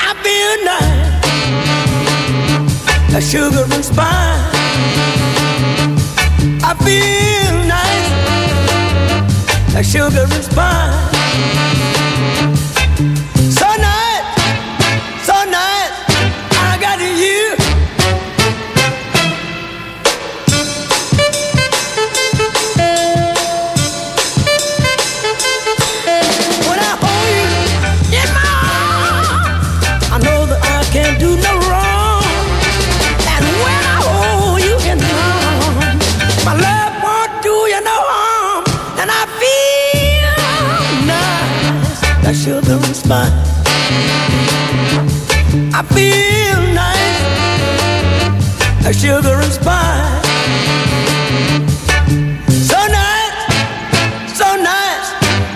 I feel nice. A sugar and spice. I feel nice like sugar and spice. I feel nice, like sugar and spice. So nice, so nice,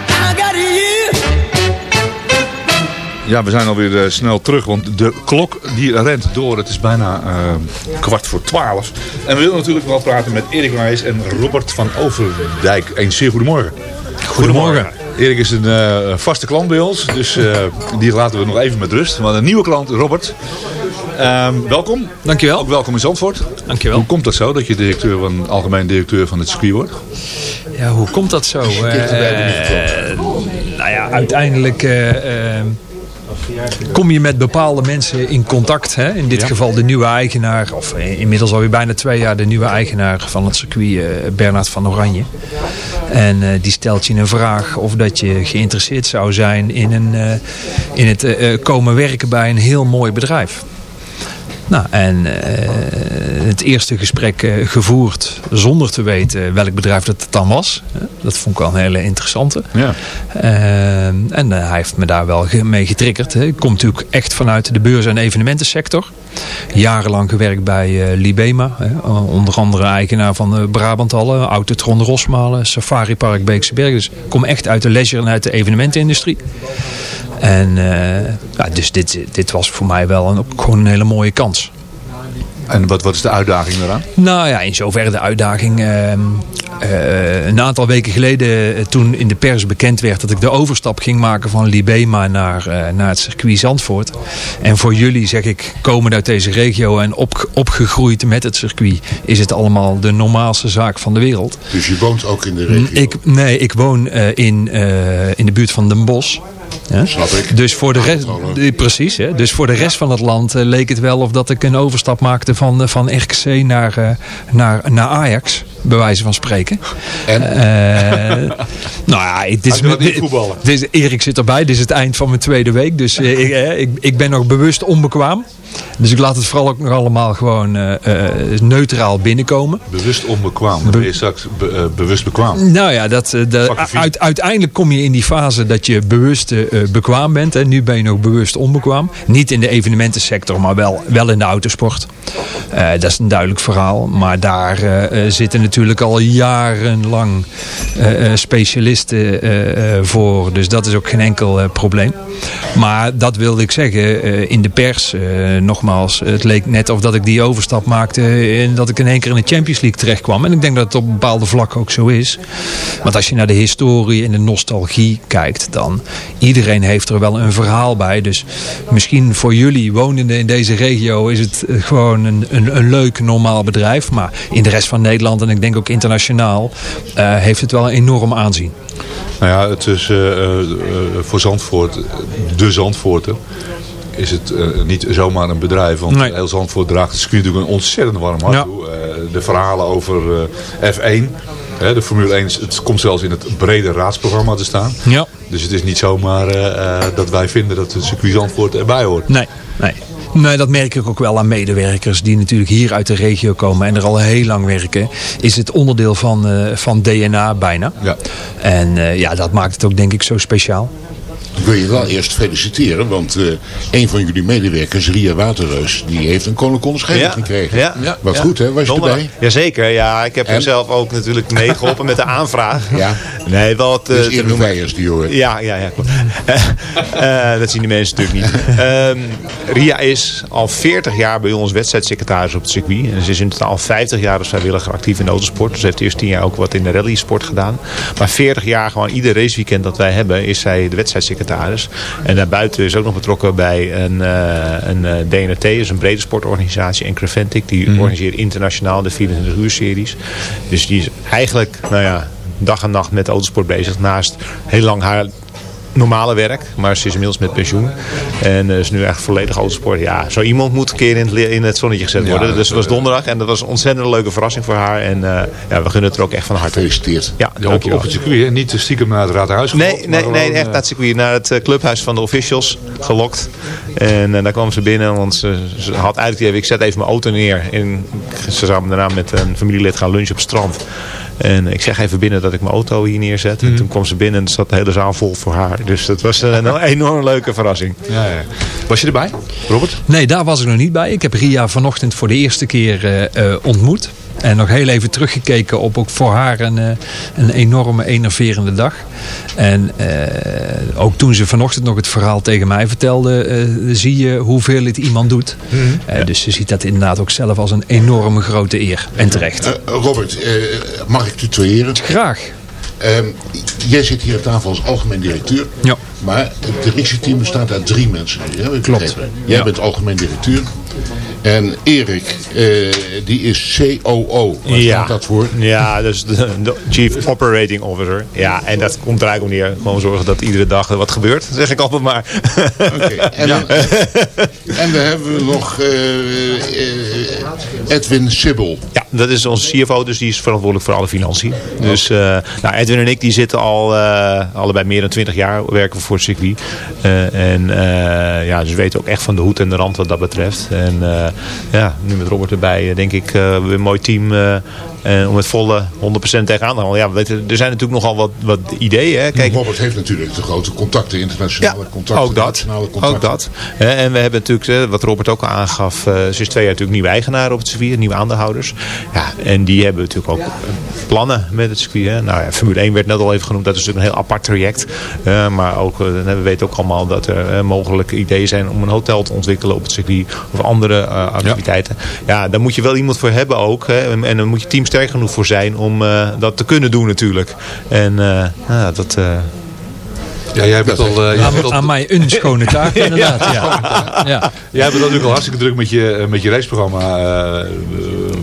I got you. Ja, we zijn alweer eh, snel terug, want de klok die rent door. Het is bijna eh, kwart voor twaalf. En we willen natuurlijk wel praten met Erik Wijs en Robert van Overdijk. Een zeer goedemorgen. Goedemorgen. Erik is een eh, vaste klant bij ons, dus eh, die laten we nog even met rust. Maar een nieuwe klant, Robert. Ehm, welkom. Dankjewel. Ook welkom in Zandvoort. Dankjewel. Hoe komt dat zo, dat je directeur van, algemeen directeur van het circuit wordt? Ja, hoe komt dat zo? Eh, nou ja, uiteindelijk eh, eh, kom je met bepaalde mensen in contact. Hè? In dit geval de nieuwe eigenaar, of eh, inmiddels alweer bijna twee jaar de nieuwe eigenaar van het circuit, eh, Bernard van Oranje. En eh, die stelt je een vraag of dat je geïnteresseerd zou zijn in, een, in het komen werken bij een heel mooi bedrijf. Nou, en eh, het eerste gesprek eh, gevoerd zonder te weten welk bedrijf dat het dan was. Dat vond ik wel een hele interessante. Ja. Eh, en hij heeft me daar wel mee getriggerd. Hè. Ik kom natuurlijk echt vanuit de beurs- en evenementensector. Jarenlang gewerkt bij Libema. Hè. Onder andere eigenaar van de Brabanthallen, Autotron Rosmalen, Safari Park Beekse Berg. Dus ik kom echt uit de leisure en uit de evenementenindustrie. En eh, ja, dus dit, dit was voor mij wel een, gewoon een hele mooie kans. En wat, wat is de uitdaging daaraan? Nou ja, in zoverre de uitdaging. ehm, eh, een aantal weken geleden, eh, toen in de pers bekend werd dat ik de overstap ging maken van Libema naar, naar het circuit Zandvoort. En voor jullie zeg ik, komend uit deze regio en op, opgegroeid met het circuit, is het allemaal de normaalste zaak van de wereld. Dus je woont ook in de regio. Ik, nee, ik woon in, in de buurt van Den Bosch. Ja? Snap ik. Dus voor de rest, eh, precies, hè? dus voor de rest van het land eh, leek het wel of dat ik een overstap maakte van, eh, van RKC naar, eh, naar, naar Ajax, bij wijze van spreken. En? nou ja, dit is, dit is, Erik zit erbij, dit is het eind van mijn tweede week, dus ik, ik, ik ben nog bewust onbekwaam. Dus ik laat het vooral ook nog allemaal gewoon eh, eh, neutraal binnenkomen. Bewust onbekwaam. Dan ben je straks be- eh, bewust bekwaam. Nou ja, dat, de, uit, uiteindelijk kom je in die fase dat je bewust bekwaam bent. Hè. Nu ben je nog bewust onbekwaam. Niet in de evenementensector, maar wel, wel in de autosport. Dat is een duidelijk verhaal. Maar daar zitten natuurlijk al jarenlang specialisten voor. Dus dat is ook geen enkel probleem. Maar dat wilde ik zeggen. in de pers, nogmaals, het leek net of dat ik die overstap maakte. En dat ik in één keer in de Champions League terecht kwam. En ik denk dat het op bepaalde vlakken ook zo is. Want als je naar de historie en de nostalgie kijkt, dan iedereen heeft er wel een verhaal bij. Dus misschien voor jullie wonenden in deze regio is het gewoon een, een, een leuk, normaal bedrijf. Maar in de rest van Nederland en ik denk ook internationaal eh, heeft het wel een enorm aanzien. Nou ja, het is eh, eh, voor Zandvoort, de Zandvoorter, is het eh, niet zomaar een bedrijf. Want Nee. heel Zandvoort draagt het circuit natuurlijk een ontzettend warm hart Ja. toe. Eh, de verhalen over eh, F1, hè, de Formule 1, het komt zelfs in het brede raadsprogramma te staan. Ja. Dus het is niet zomaar dat wij vinden dat het circuit Zandvoort erbij hoort. Nee, nee. Nee, dat merk ik ook wel aan medewerkers die natuurlijk hier uit de regio komen en er al heel lang werken. Is het onderdeel van, van DNA bijna. Ja. En ja, dat maakt het ook denk ik zo speciaal. Ik wil je wel eerst feliciteren, want eh, een van jullie medewerkers, Ria Waterreus, die heeft een koninklijke onderscheiding gekregen. Ja. Wat goed hè, was je erbij? Jazeker, ja. Ik heb En? zelf ook natuurlijk meegeholpen met de aanvraag. Ja. Nee, wat... eh, Dus Erik noemen. Weijers die hoort. Ja, ja, ja. klopt. Eh, eh, dat zien de mensen natuurlijk niet. Ehm, Ria is al 40 jaar bij ons wedstrijdsecretaris op het circuit. En ze is in totaal 50 jaar als vrijwilliger actief in de autosport. Dus ze heeft eerst 10 jaar ook wat in de rallysport gedaan. Maar 40 jaar gewoon ieder raceweekend dat wij hebben is zij de wedstrijdsecretaris. En daarbuiten is ook nog betrokken bij een, eh, een eh, DNT, dus een brede sportorganisatie. En Creventic, die Mhm. organiseert internationaal de 24 uur series. Dus die is eigenlijk, nou ja, dag en nacht met autosport bezig. Naast heel lang haar normale werk. Maar ze is inmiddels met pensioen. En eh, is nu echt volledig autosport. Ja, zo iemand moet een keer in het, in het zonnetje gezet worden. dus het was donderdag. En dat was een ontzettend leuke verrassing voor haar. En eh, ja, we gunnen het er ook echt van harte. Gefeliciteerd. Ja, Ja, op, het circuit, hè? niet stiekem naar het raadhuis. Nee, gelopen, nee, nee, gewoon, echt eh, naar het circuit. Naar het clubhuis van de officials gelokt. En eh, daar kwam ze binnen. Want ze, ze had eigenlijk die, ik zet even mijn auto neer. En ze zou daarna met een familielid gaan lunchen op het strand. En ik zeg even binnen dat ik mijn auto hier neerzet. Mhm. En toen kwam ze binnen en zat de hele zaal vol voor haar. Dus dat was een, een enorm leuke verrassing. Ja, ja. Was je erbij, Robert? Nee, daar was ik nog niet bij. Ik heb Ria vanochtend voor de eerste keer eh, eh, ontmoet. En nog heel even teruggekeken op ook voor haar een, eh, een enorme enerverende dag. En eh, ook toen ze vanochtend nog het verhaal tegen mij vertelde, eh, zie je hoeveel het iemand doet. Eh, Dus ze ziet dat inderdaad ook zelf als een enorme grote eer. En terecht. Robert, mag ik tutoyeren? Graag. Ehm, jij zit hier aan tafel als algemeen directeur. Ja. Maar het directieteam bestaat uit drie mensen. Ik Klopt. Jij Ja. bent algemeen directeur. En Erik, eh, die is COO. Waar staat dat voor? Ja, dus de, de Chief Operating Officer. Ja, en dat komt er eigenlijk om neer. Gewoon zorgen dat iedere dag wat gebeurt. zeg ik altijd maar. Oké. En, dan- en dan hebben we nog eh, eh, Edwin Sibbel. Ja, dat is onze CFO, dus die is verantwoordelijk voor alle financiën. Dus eh, nou, Edwin en ik die zitten al eh, allebei meer dan 20 jaar werken we voor het circuit. Eh, en eh, ja, dus we weten ook echt van de hoed en de rand wat dat betreft. En eh, ja, nu met Robert erbij eh, denk ik eh, weer een mooi team eh, en om het volle 100% tegenaan te halen. Ja, we weten, er zijn natuurlijk nogal wat, wat ideeën. Hè. Kijk, Robert heeft natuurlijk de grote contacten, internationale contacten. ook dat. contacten. Ook dat. En we hebben natuurlijk, eh, wat Robert ook al aangaf, eh, ze is twee jaar natuurlijk nieuwe eigenaar op het circuit, nieuwe aandeelhouders. Ja, en die hebben natuurlijk ook eh, plannen met het circuit. Hè. Nou ja, Formule 1 werd net al even genoemd, dat is natuurlijk een heel apart traject. Eh, maar ook, eh, we weten ook allemaal dat er eh, mogelijke ideeën zijn om een hotel te ontwikkelen op het circuit of andere eh, activiteiten. Ja. daar moet je wel iemand voor hebben ook. Hè. En, en dan moet je team sterk genoeg voor zijn om eh, dat te kunnen doen natuurlijk. En eh, nou, dat... eh, Ja, jij bent al... eh, jij Aan, bent al aan mij een schone taak inderdaad. Ja. Ja. Jij bent natuurlijk al hartstikke druk met je, met je raceprogramma. eh,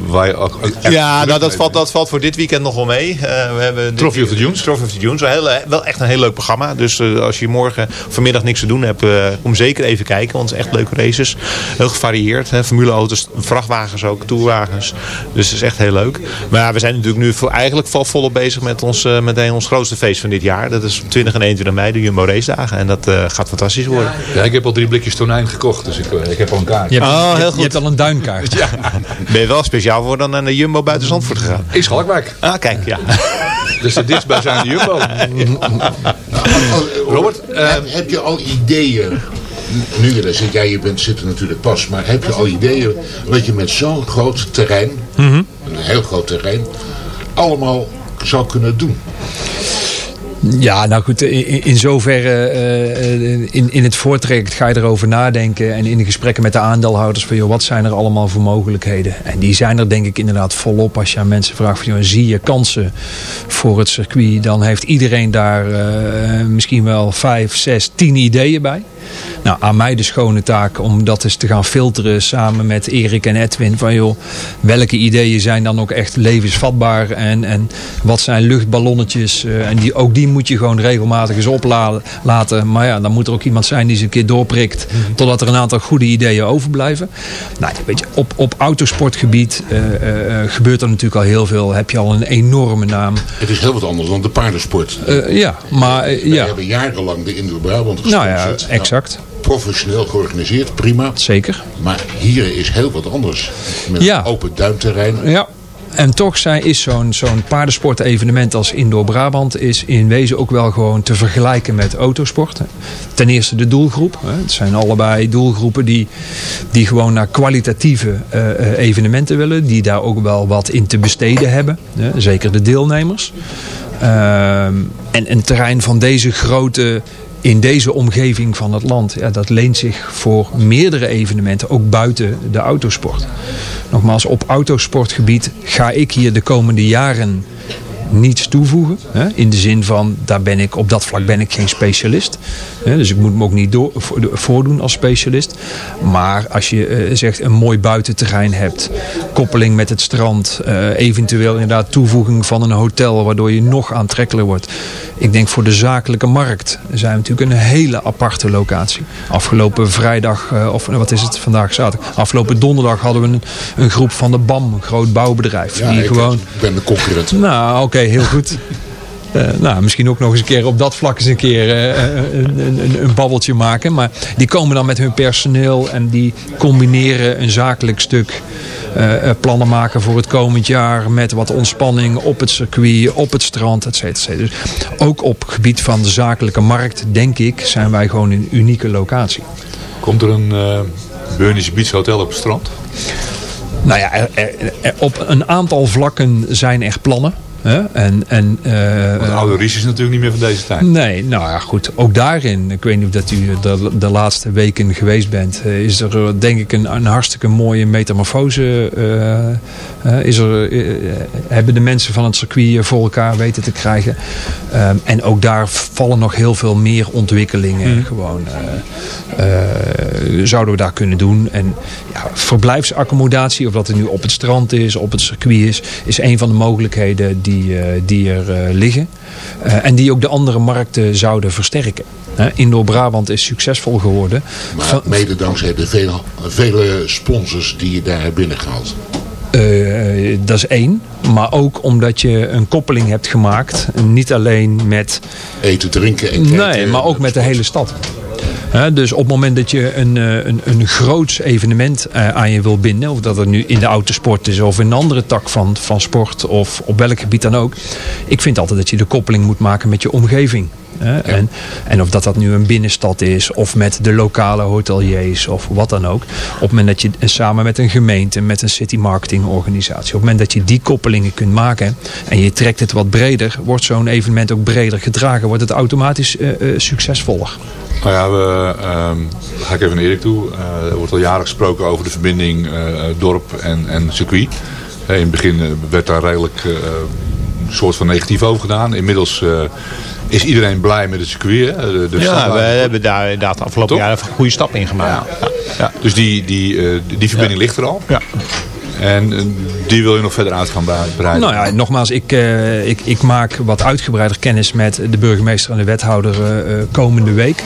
waar je ook echt Ja, nou, dat, valt, dat valt voor dit weekend nog wel mee. Eh, we hebben dit- Trophy of the Dunes. Trophy of the Dunes. Wel, heel, eh, wel echt een heel leuk programma. Dus eh, als je morgen vanmiddag niks te doen hebt, eh, kom zeker even kijken. Want het is echt leuke races. Heel gevarieerd. Hè. Formuleauto's, vrachtwagens ook, toerwagens. Dus het is echt heel leuk. Maar ja, we zijn natuurlijk nu voor, eigenlijk vol- volop bezig met ons, eh, met een, ons grootste feest van dit jaar. Dat is op 20 en 21 mei, de Jumbo race dagen. En dat eh, gaat fantastisch worden. Ja, ik heb al drie blikjes tonijn gekocht, dus ik, eh, ik heb al een kaart. Je hebt, Oh, je- heel je, goed. hebt al een duinkaart. Ja, Ben je wel speciaal voor dan naar de Jumbo buiten Zandvoort gegaan? in Schalkwijk. Ah, kijk, ja. Dus de dichtstbijzijnde Jumbo. Robert, eh, heb, heb je al ideeën? Nu je daar zit, jij je bent, zit er natuurlijk pas, maar heb je al ideeën wat je met zo'n groot terrein, een heel groot terrein, allemaal zou kunnen doen? Ja, nou goed, in, in zoverre eh, eh, in, in het voortraject ga je erover nadenken. En in de gesprekken met de aandeelhouders van joh, wat zijn er allemaal voor mogelijkheden. En die zijn er denk ik inderdaad volop. Als je aan mensen vraagt van joh, zie je kansen voor het circuit. Dan heeft iedereen daar eh, misschien wel vijf, zes, tien ideeën bij. Nou, aan mij de schone taak om dat eens te gaan filteren samen met Erik en Edwin. Van joh, welke ideeën zijn dan ook echt levensvatbaar en, en wat zijn luchtballonnetjes. en die, ook die moet je gewoon regelmatig eens oplaten. Maar ja, dan moet er ook iemand zijn die ze een keer doorprikt. Totdat er een aantal goede ideeën overblijven. Nou, weet je, op, op autosportgebied eh, eh, eh, gebeurt er natuurlijk al heel veel. Heb je al een enorme naam. Het is heel wat anders dan de paardensport. Eh, ja, maar We ja. hebben jarenlang de Indoor Brabant Nou ja, gesponsord. exact. professioneel georganiseerd, prima. Zeker. Maar hier is heel wat anders. Met Ja. open duimterrein. Ja. En toch is zo'n zo'n paardensport-evenement als Indoor Brabant is in wezen ook wel gewoon te vergelijken met autosport. hè. Ten eerste de doelgroep. Het zijn allebei doelgroepen die, die gewoon naar kwalitatieve eh, eh, evenementen willen. Die daar ook wel wat in te besteden hebben. Zeker de deelnemers. Ehm, en een terrein van deze grootte in deze omgeving van het land, ja, dat leent zich voor meerdere evenementen, ook buiten de autosport. Nogmaals, op autosportgebied ga ik hier de komende jaren niets toevoegen. Hè? In de zin van, daar ben ik, op dat vlak ben ik geen specialist. Hè? Dus ik moet me ook niet door, voordoen als specialist. Maar als je eh, zegt een mooi buitenterrein hebt, koppeling met het strand, eh, eventueel inderdaad toevoeging van een hotel, waardoor je nog aantrekkelijker wordt. Ik denk voor de zakelijke markt zijn we natuurlijk een hele aparte locatie. Afgelopen vrijdag, eh, of wat is het vandaag zaterdag, afgelopen donderdag hadden we een, een groep van de BAM, een groot bouwbedrijf. Ja, die ik gewoon ben de concurrent. nou, oké, heel goed. Eh, nou, misschien ook nog eens een keer op dat vlak eens een keer eh, een, een, een babbeltje maken. Maar die komen dan met hun personeel en die combineren een zakelijk stuk eh, eh, plannen maken voor het komend jaar. Met wat ontspanning op het circuit, op het strand, et cetera. et cetera. Dus ook op het gebied van de zakelijke markt, denk ik, zijn wij gewoon een unieke locatie. Komt er een uh, Burnische Beach Hotel op het strand? Nou ja, er- er- er- op een aantal vlakken zijn er plannen. Hè? En, en, eh, Want de oude Ries is natuurlijk niet meer van deze tijd. Nee, nou ja goed. Ook daarin, ik weet niet of dat u de, de laatste weken geweest bent, eh, is er denk ik een, een hartstikke mooie metamorfose. eh, is er, hebben de mensen van het circuit voor elkaar weten te krijgen. Ehm, en ook daar vallen nog heel veel meer ontwikkelingen. Gewoon eh, eh, zouden we daar kunnen doen. En ja, verblijfsaccommodatie, of dat het nu op het strand is, op het circuit is, is een van de mogelijkheden die, eh, die er eh, liggen. Eh, en die ook de andere markten zouden versterken. Hè, Indoor Brabant is succesvol geworden. Maar Van- mede dankzij de vele, vele sponsors die je daar hebt binnengehaald. Eh, dat is één. Maar ook omdat je een koppeling hebt gemaakt. Niet alleen met... Eten, drinken en Nee, kijken. maar ook met de hele stad. Dus op het moment dat je een, eh, een, een groots evenement eh, aan je wil binden. Of dat het nu in de autosport is of in een andere tak van, van sport. Of op welk gebied dan ook. Ik vind altijd dat je de koppeling moet maken met je omgeving. En, en of dat dat nu een binnenstad is of met de lokale hoteliers of wat dan ook. Op het moment dat je samen met een gemeente, met een city marketing organisatie. Op het moment dat je die koppelingen kunt maken en je trekt het wat breder. Wordt zo'n evenement ook breder gedragen. Wordt het automatisch eh, succesvoller. Nou ja, we, ehm, ga ik even naar Erik toe. Eh, er wordt al jaren gesproken over de verbinding eh, dorp en, en circuit. In het begin eh, werd daar redelijk een soort van negatief over gedaan. Inmiddels is iedereen blij met het circuit. hè. De, de ja, we hebben daar inderdaad de afgelopen jaren een goede stap in gemaakt. Ja. Ja, dus die, die, die verbinding ligt er al. Ja. En eh, die wil je nog verder uit gaan breiden? Nou ja, nogmaals, ik, eh, ik, ik maak wat uitgebreider kennis met de burgemeester en de wethouder eh, komende week.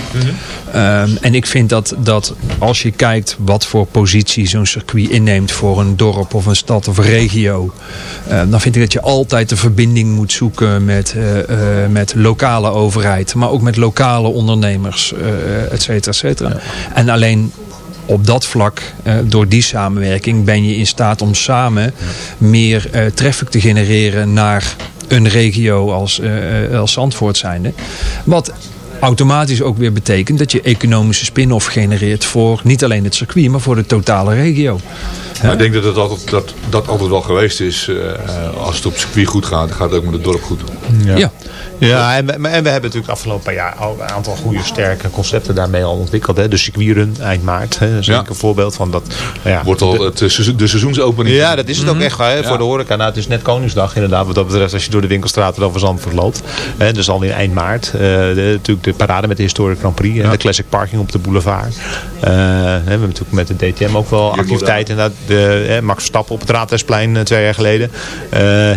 Ehm, en ik vind dat, dat als je kijkt wat voor positie zo'n circuit inneemt voor een dorp of een stad of een regio. eh, dan vind ik dat je altijd de verbinding moet zoeken met, met lokale overheid. Maar ook met lokale ondernemers, et cetera, et cetera. En alleen op dat vlak, eh, door die samenwerking, ben je in staat om samen meer eh, traffic te genereren naar een regio als, eh, als Zandvoort zijnde. Wat automatisch ook weer betekent dat je economische spin-off genereert voor niet alleen het circuit, maar voor de totale regio. Ik denk dat het altijd, dat, dat altijd wel geweest is. eh, als het op circuit goed gaat, dan gaat het ook met het dorp goed. Ja. Ja, en, we- en we hebben natuurlijk de afgelopen jaar al een aantal goede, sterke concepten daarmee al ontwikkeld. Hè. De circuitrun eind maart, hè. dat is Ja. een voorbeeld van dat. nou ja, Wordt al het, eh, de seizoensopening. Ja, dat is het ook echt hè, voor Ja. de horeca. Nou, het is net Koningsdag inderdaad, wat dat betreft, als je door de winkelstraten van Zandvoort loopt. Hè, dus al in eind maart. eh, de, natuurlijk de parade met de Historic Grand Prix en de Classic Parking op de boulevard. Hè, we hebben natuurlijk met de DTM ook wel activiteiten. Inderdaad, de, hè, Max Verstappen op het Raadhuisplein twee jaar geleden.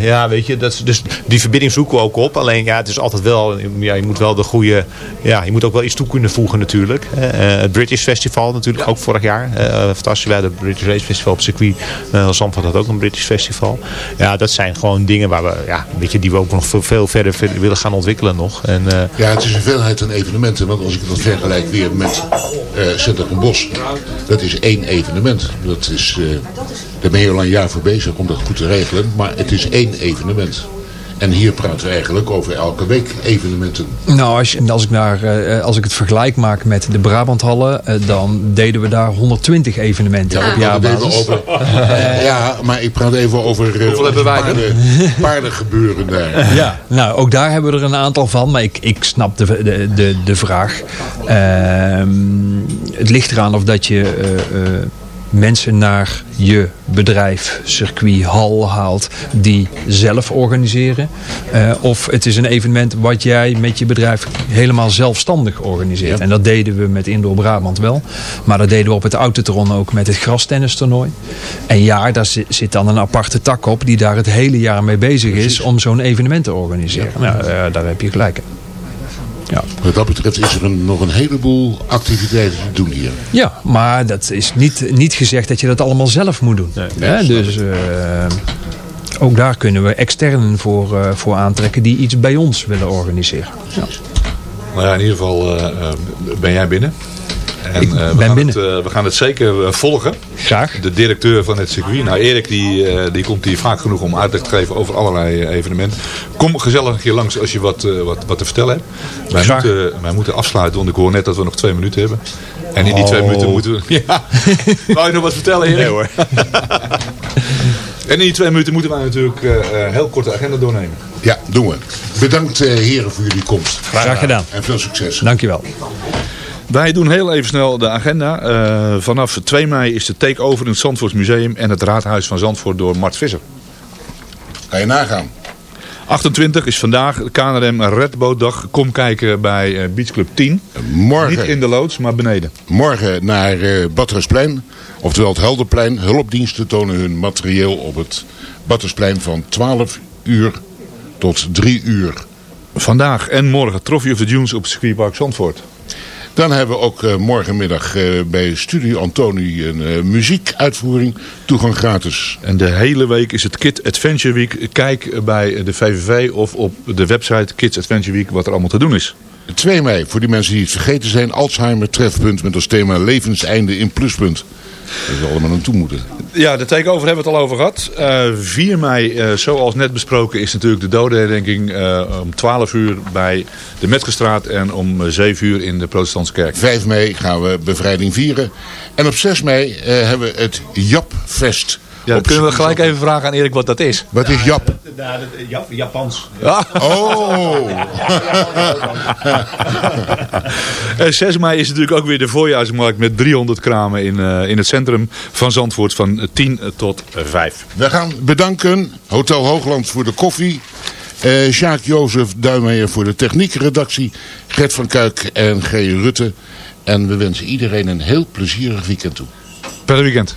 Ja, weet je, dat, dus die verbinding zoeken we ook op. Alleen ja, het is altijd wel, ja, je moet wel de goede, ja, je moet ook wel iets toe kunnen voegen natuurlijk. Eh, eh, het British Festival natuurlijk, ook vorig jaar. Eh, fantastisch, wij hadden het British Race Festival op circuit. Uh, Zandvoort had ook een British Festival. Ja, dat zijn gewoon dingen waar we, ja, weet je, die we ook nog veel, verder, willen gaan ontwikkelen nog. En, Ja, het is een veelheid aan evenementen. Want als ik dat vergelijk weer met eh Bos, dat is één evenement. Dat is, daar ben je al een jaar voor bezig om dat goed te regelen. Maar het is één evenement. En hier praten we eigenlijk over elke week evenementen. Nou, als, je, als, ik naar, eh, als ik het vergelijk maak met de Brabanthallen, eh, dan deden we daar 120 evenementen op we praten even jaarbasis. over, ja, maar ik praat even over eh, Hoeveel hebben wij paarden, paardengebeuren daar. Ja, nou ook daar hebben we er een aantal van, maar ik, ik snap de, de, de, de vraag. Ehm, het ligt eraan of dat je eh, eh, mensen naar je bedrijf, circuit, hal haalt die zelf organiseren. Eh, of het is een evenement wat jij met je bedrijf helemaal zelfstandig organiseert. En dat deden we met Indoor Brabant wel. Maar dat deden we op het Autotron ook met het grastennistoernooi. En ja, daar zi- zit dan een aparte tak op die daar het hele jaar mee bezig is om zo'n evenement te organiseren. Nou, eh, daar heb je gelijk in. Ja. Wat dat betreft is er een, nog een heleboel activiteiten te doen hier. Ja, maar dat is niet, niet gezegd dat je dat allemaal zelf moet doen. Hè, dus eh, ook daar kunnen we externen voor, eh, voor aantrekken die iets bij ons willen organiseren. Ja. Nou ja, in ieder geval eh, ben jij binnen. En, Ik eh, we, ben gaan binnen. Het, eh, we gaan het zeker eh, volgen. Graag. De directeur van het circuit. Nou, Erik die, eh, die komt hier vaak genoeg om uitleg te geven over allerlei evenementen. Kom gezellig een keer langs als je wat, eh, wat, wat te vertellen hebt. Wij Graag. moeten, wij moeten afsluiten, want ik hoor net dat we nog twee minuten hebben. En in die twee Oh. minuten moeten we... Ja. Wou je nog wat vertellen, Erik? Nee hoor. en in die twee minuten moeten wij natuurlijk eh, eh, heel kort de agenda doornemen. Ja, doen we. Bedankt eh, heren voor jullie komst. Graag gedaan. En veel succes. Dankjewel. Wij doen heel even snel de agenda. Eh, vanaf 2 mei is de takeover in het Zandvoort Museum en het Raadhuis van Zandvoort door Mart Visser. Ga je nagaan. 28 is vandaag de KNRM Redbootdag. Kom kijken bij eh, Beach Club 10. Morgen. Niet in de loods, maar beneden. Morgen naar Badhuisplein, oftewel het Helderplein. Hulpdiensten tonen hun materieel op het Badhuisplein van 12 uur tot 3 uur. Vandaag en morgen Trophy of the Dunes op het circuitpark Zandvoort. Dan hebben we ook eh, morgenmiddag eh, bij Studio Antoni een eh, muziekuitvoering. Toegang gratis. En de hele week is het Kid Adventure Week. Kijk bij de VVV of op de website Kids Adventure Week wat er allemaal te doen is. 2 mei, voor die mensen die het vergeten zijn, Alzheimer trefpunt met als thema levenseinde in pluspunt. Dat is allemaal naartoe moeten. Ja, de takeover hebben we het al over gehad. Eh 4 mei, eh, zoals net besproken, is natuurlijk de dodenherdenking eh, om 12 uur bij de Metgestraat en om eh, 7 uur in de Protestantse kerk. 5 mei gaan we bevrijding vieren. En op 6 mei eh, hebben we het Japfest. Ja, Op kunnen we gelijk even vragen aan Erik wat dat is? Wat is Jap? Japans. Ja. Oh! En 6 mei is natuurlijk ook weer de voorjaarsmarkt met 300 kramen in, eh, in het centrum van Zandvoort van 10 tot 5. We gaan bedanken Hotel Hoogland voor de koffie. eh Sjaak Jozef Duimeyer voor de techniekredactie. Gert van Kuik en G. Rutte. En we wensen iedereen een heel plezierig weekend toe. Per weekend.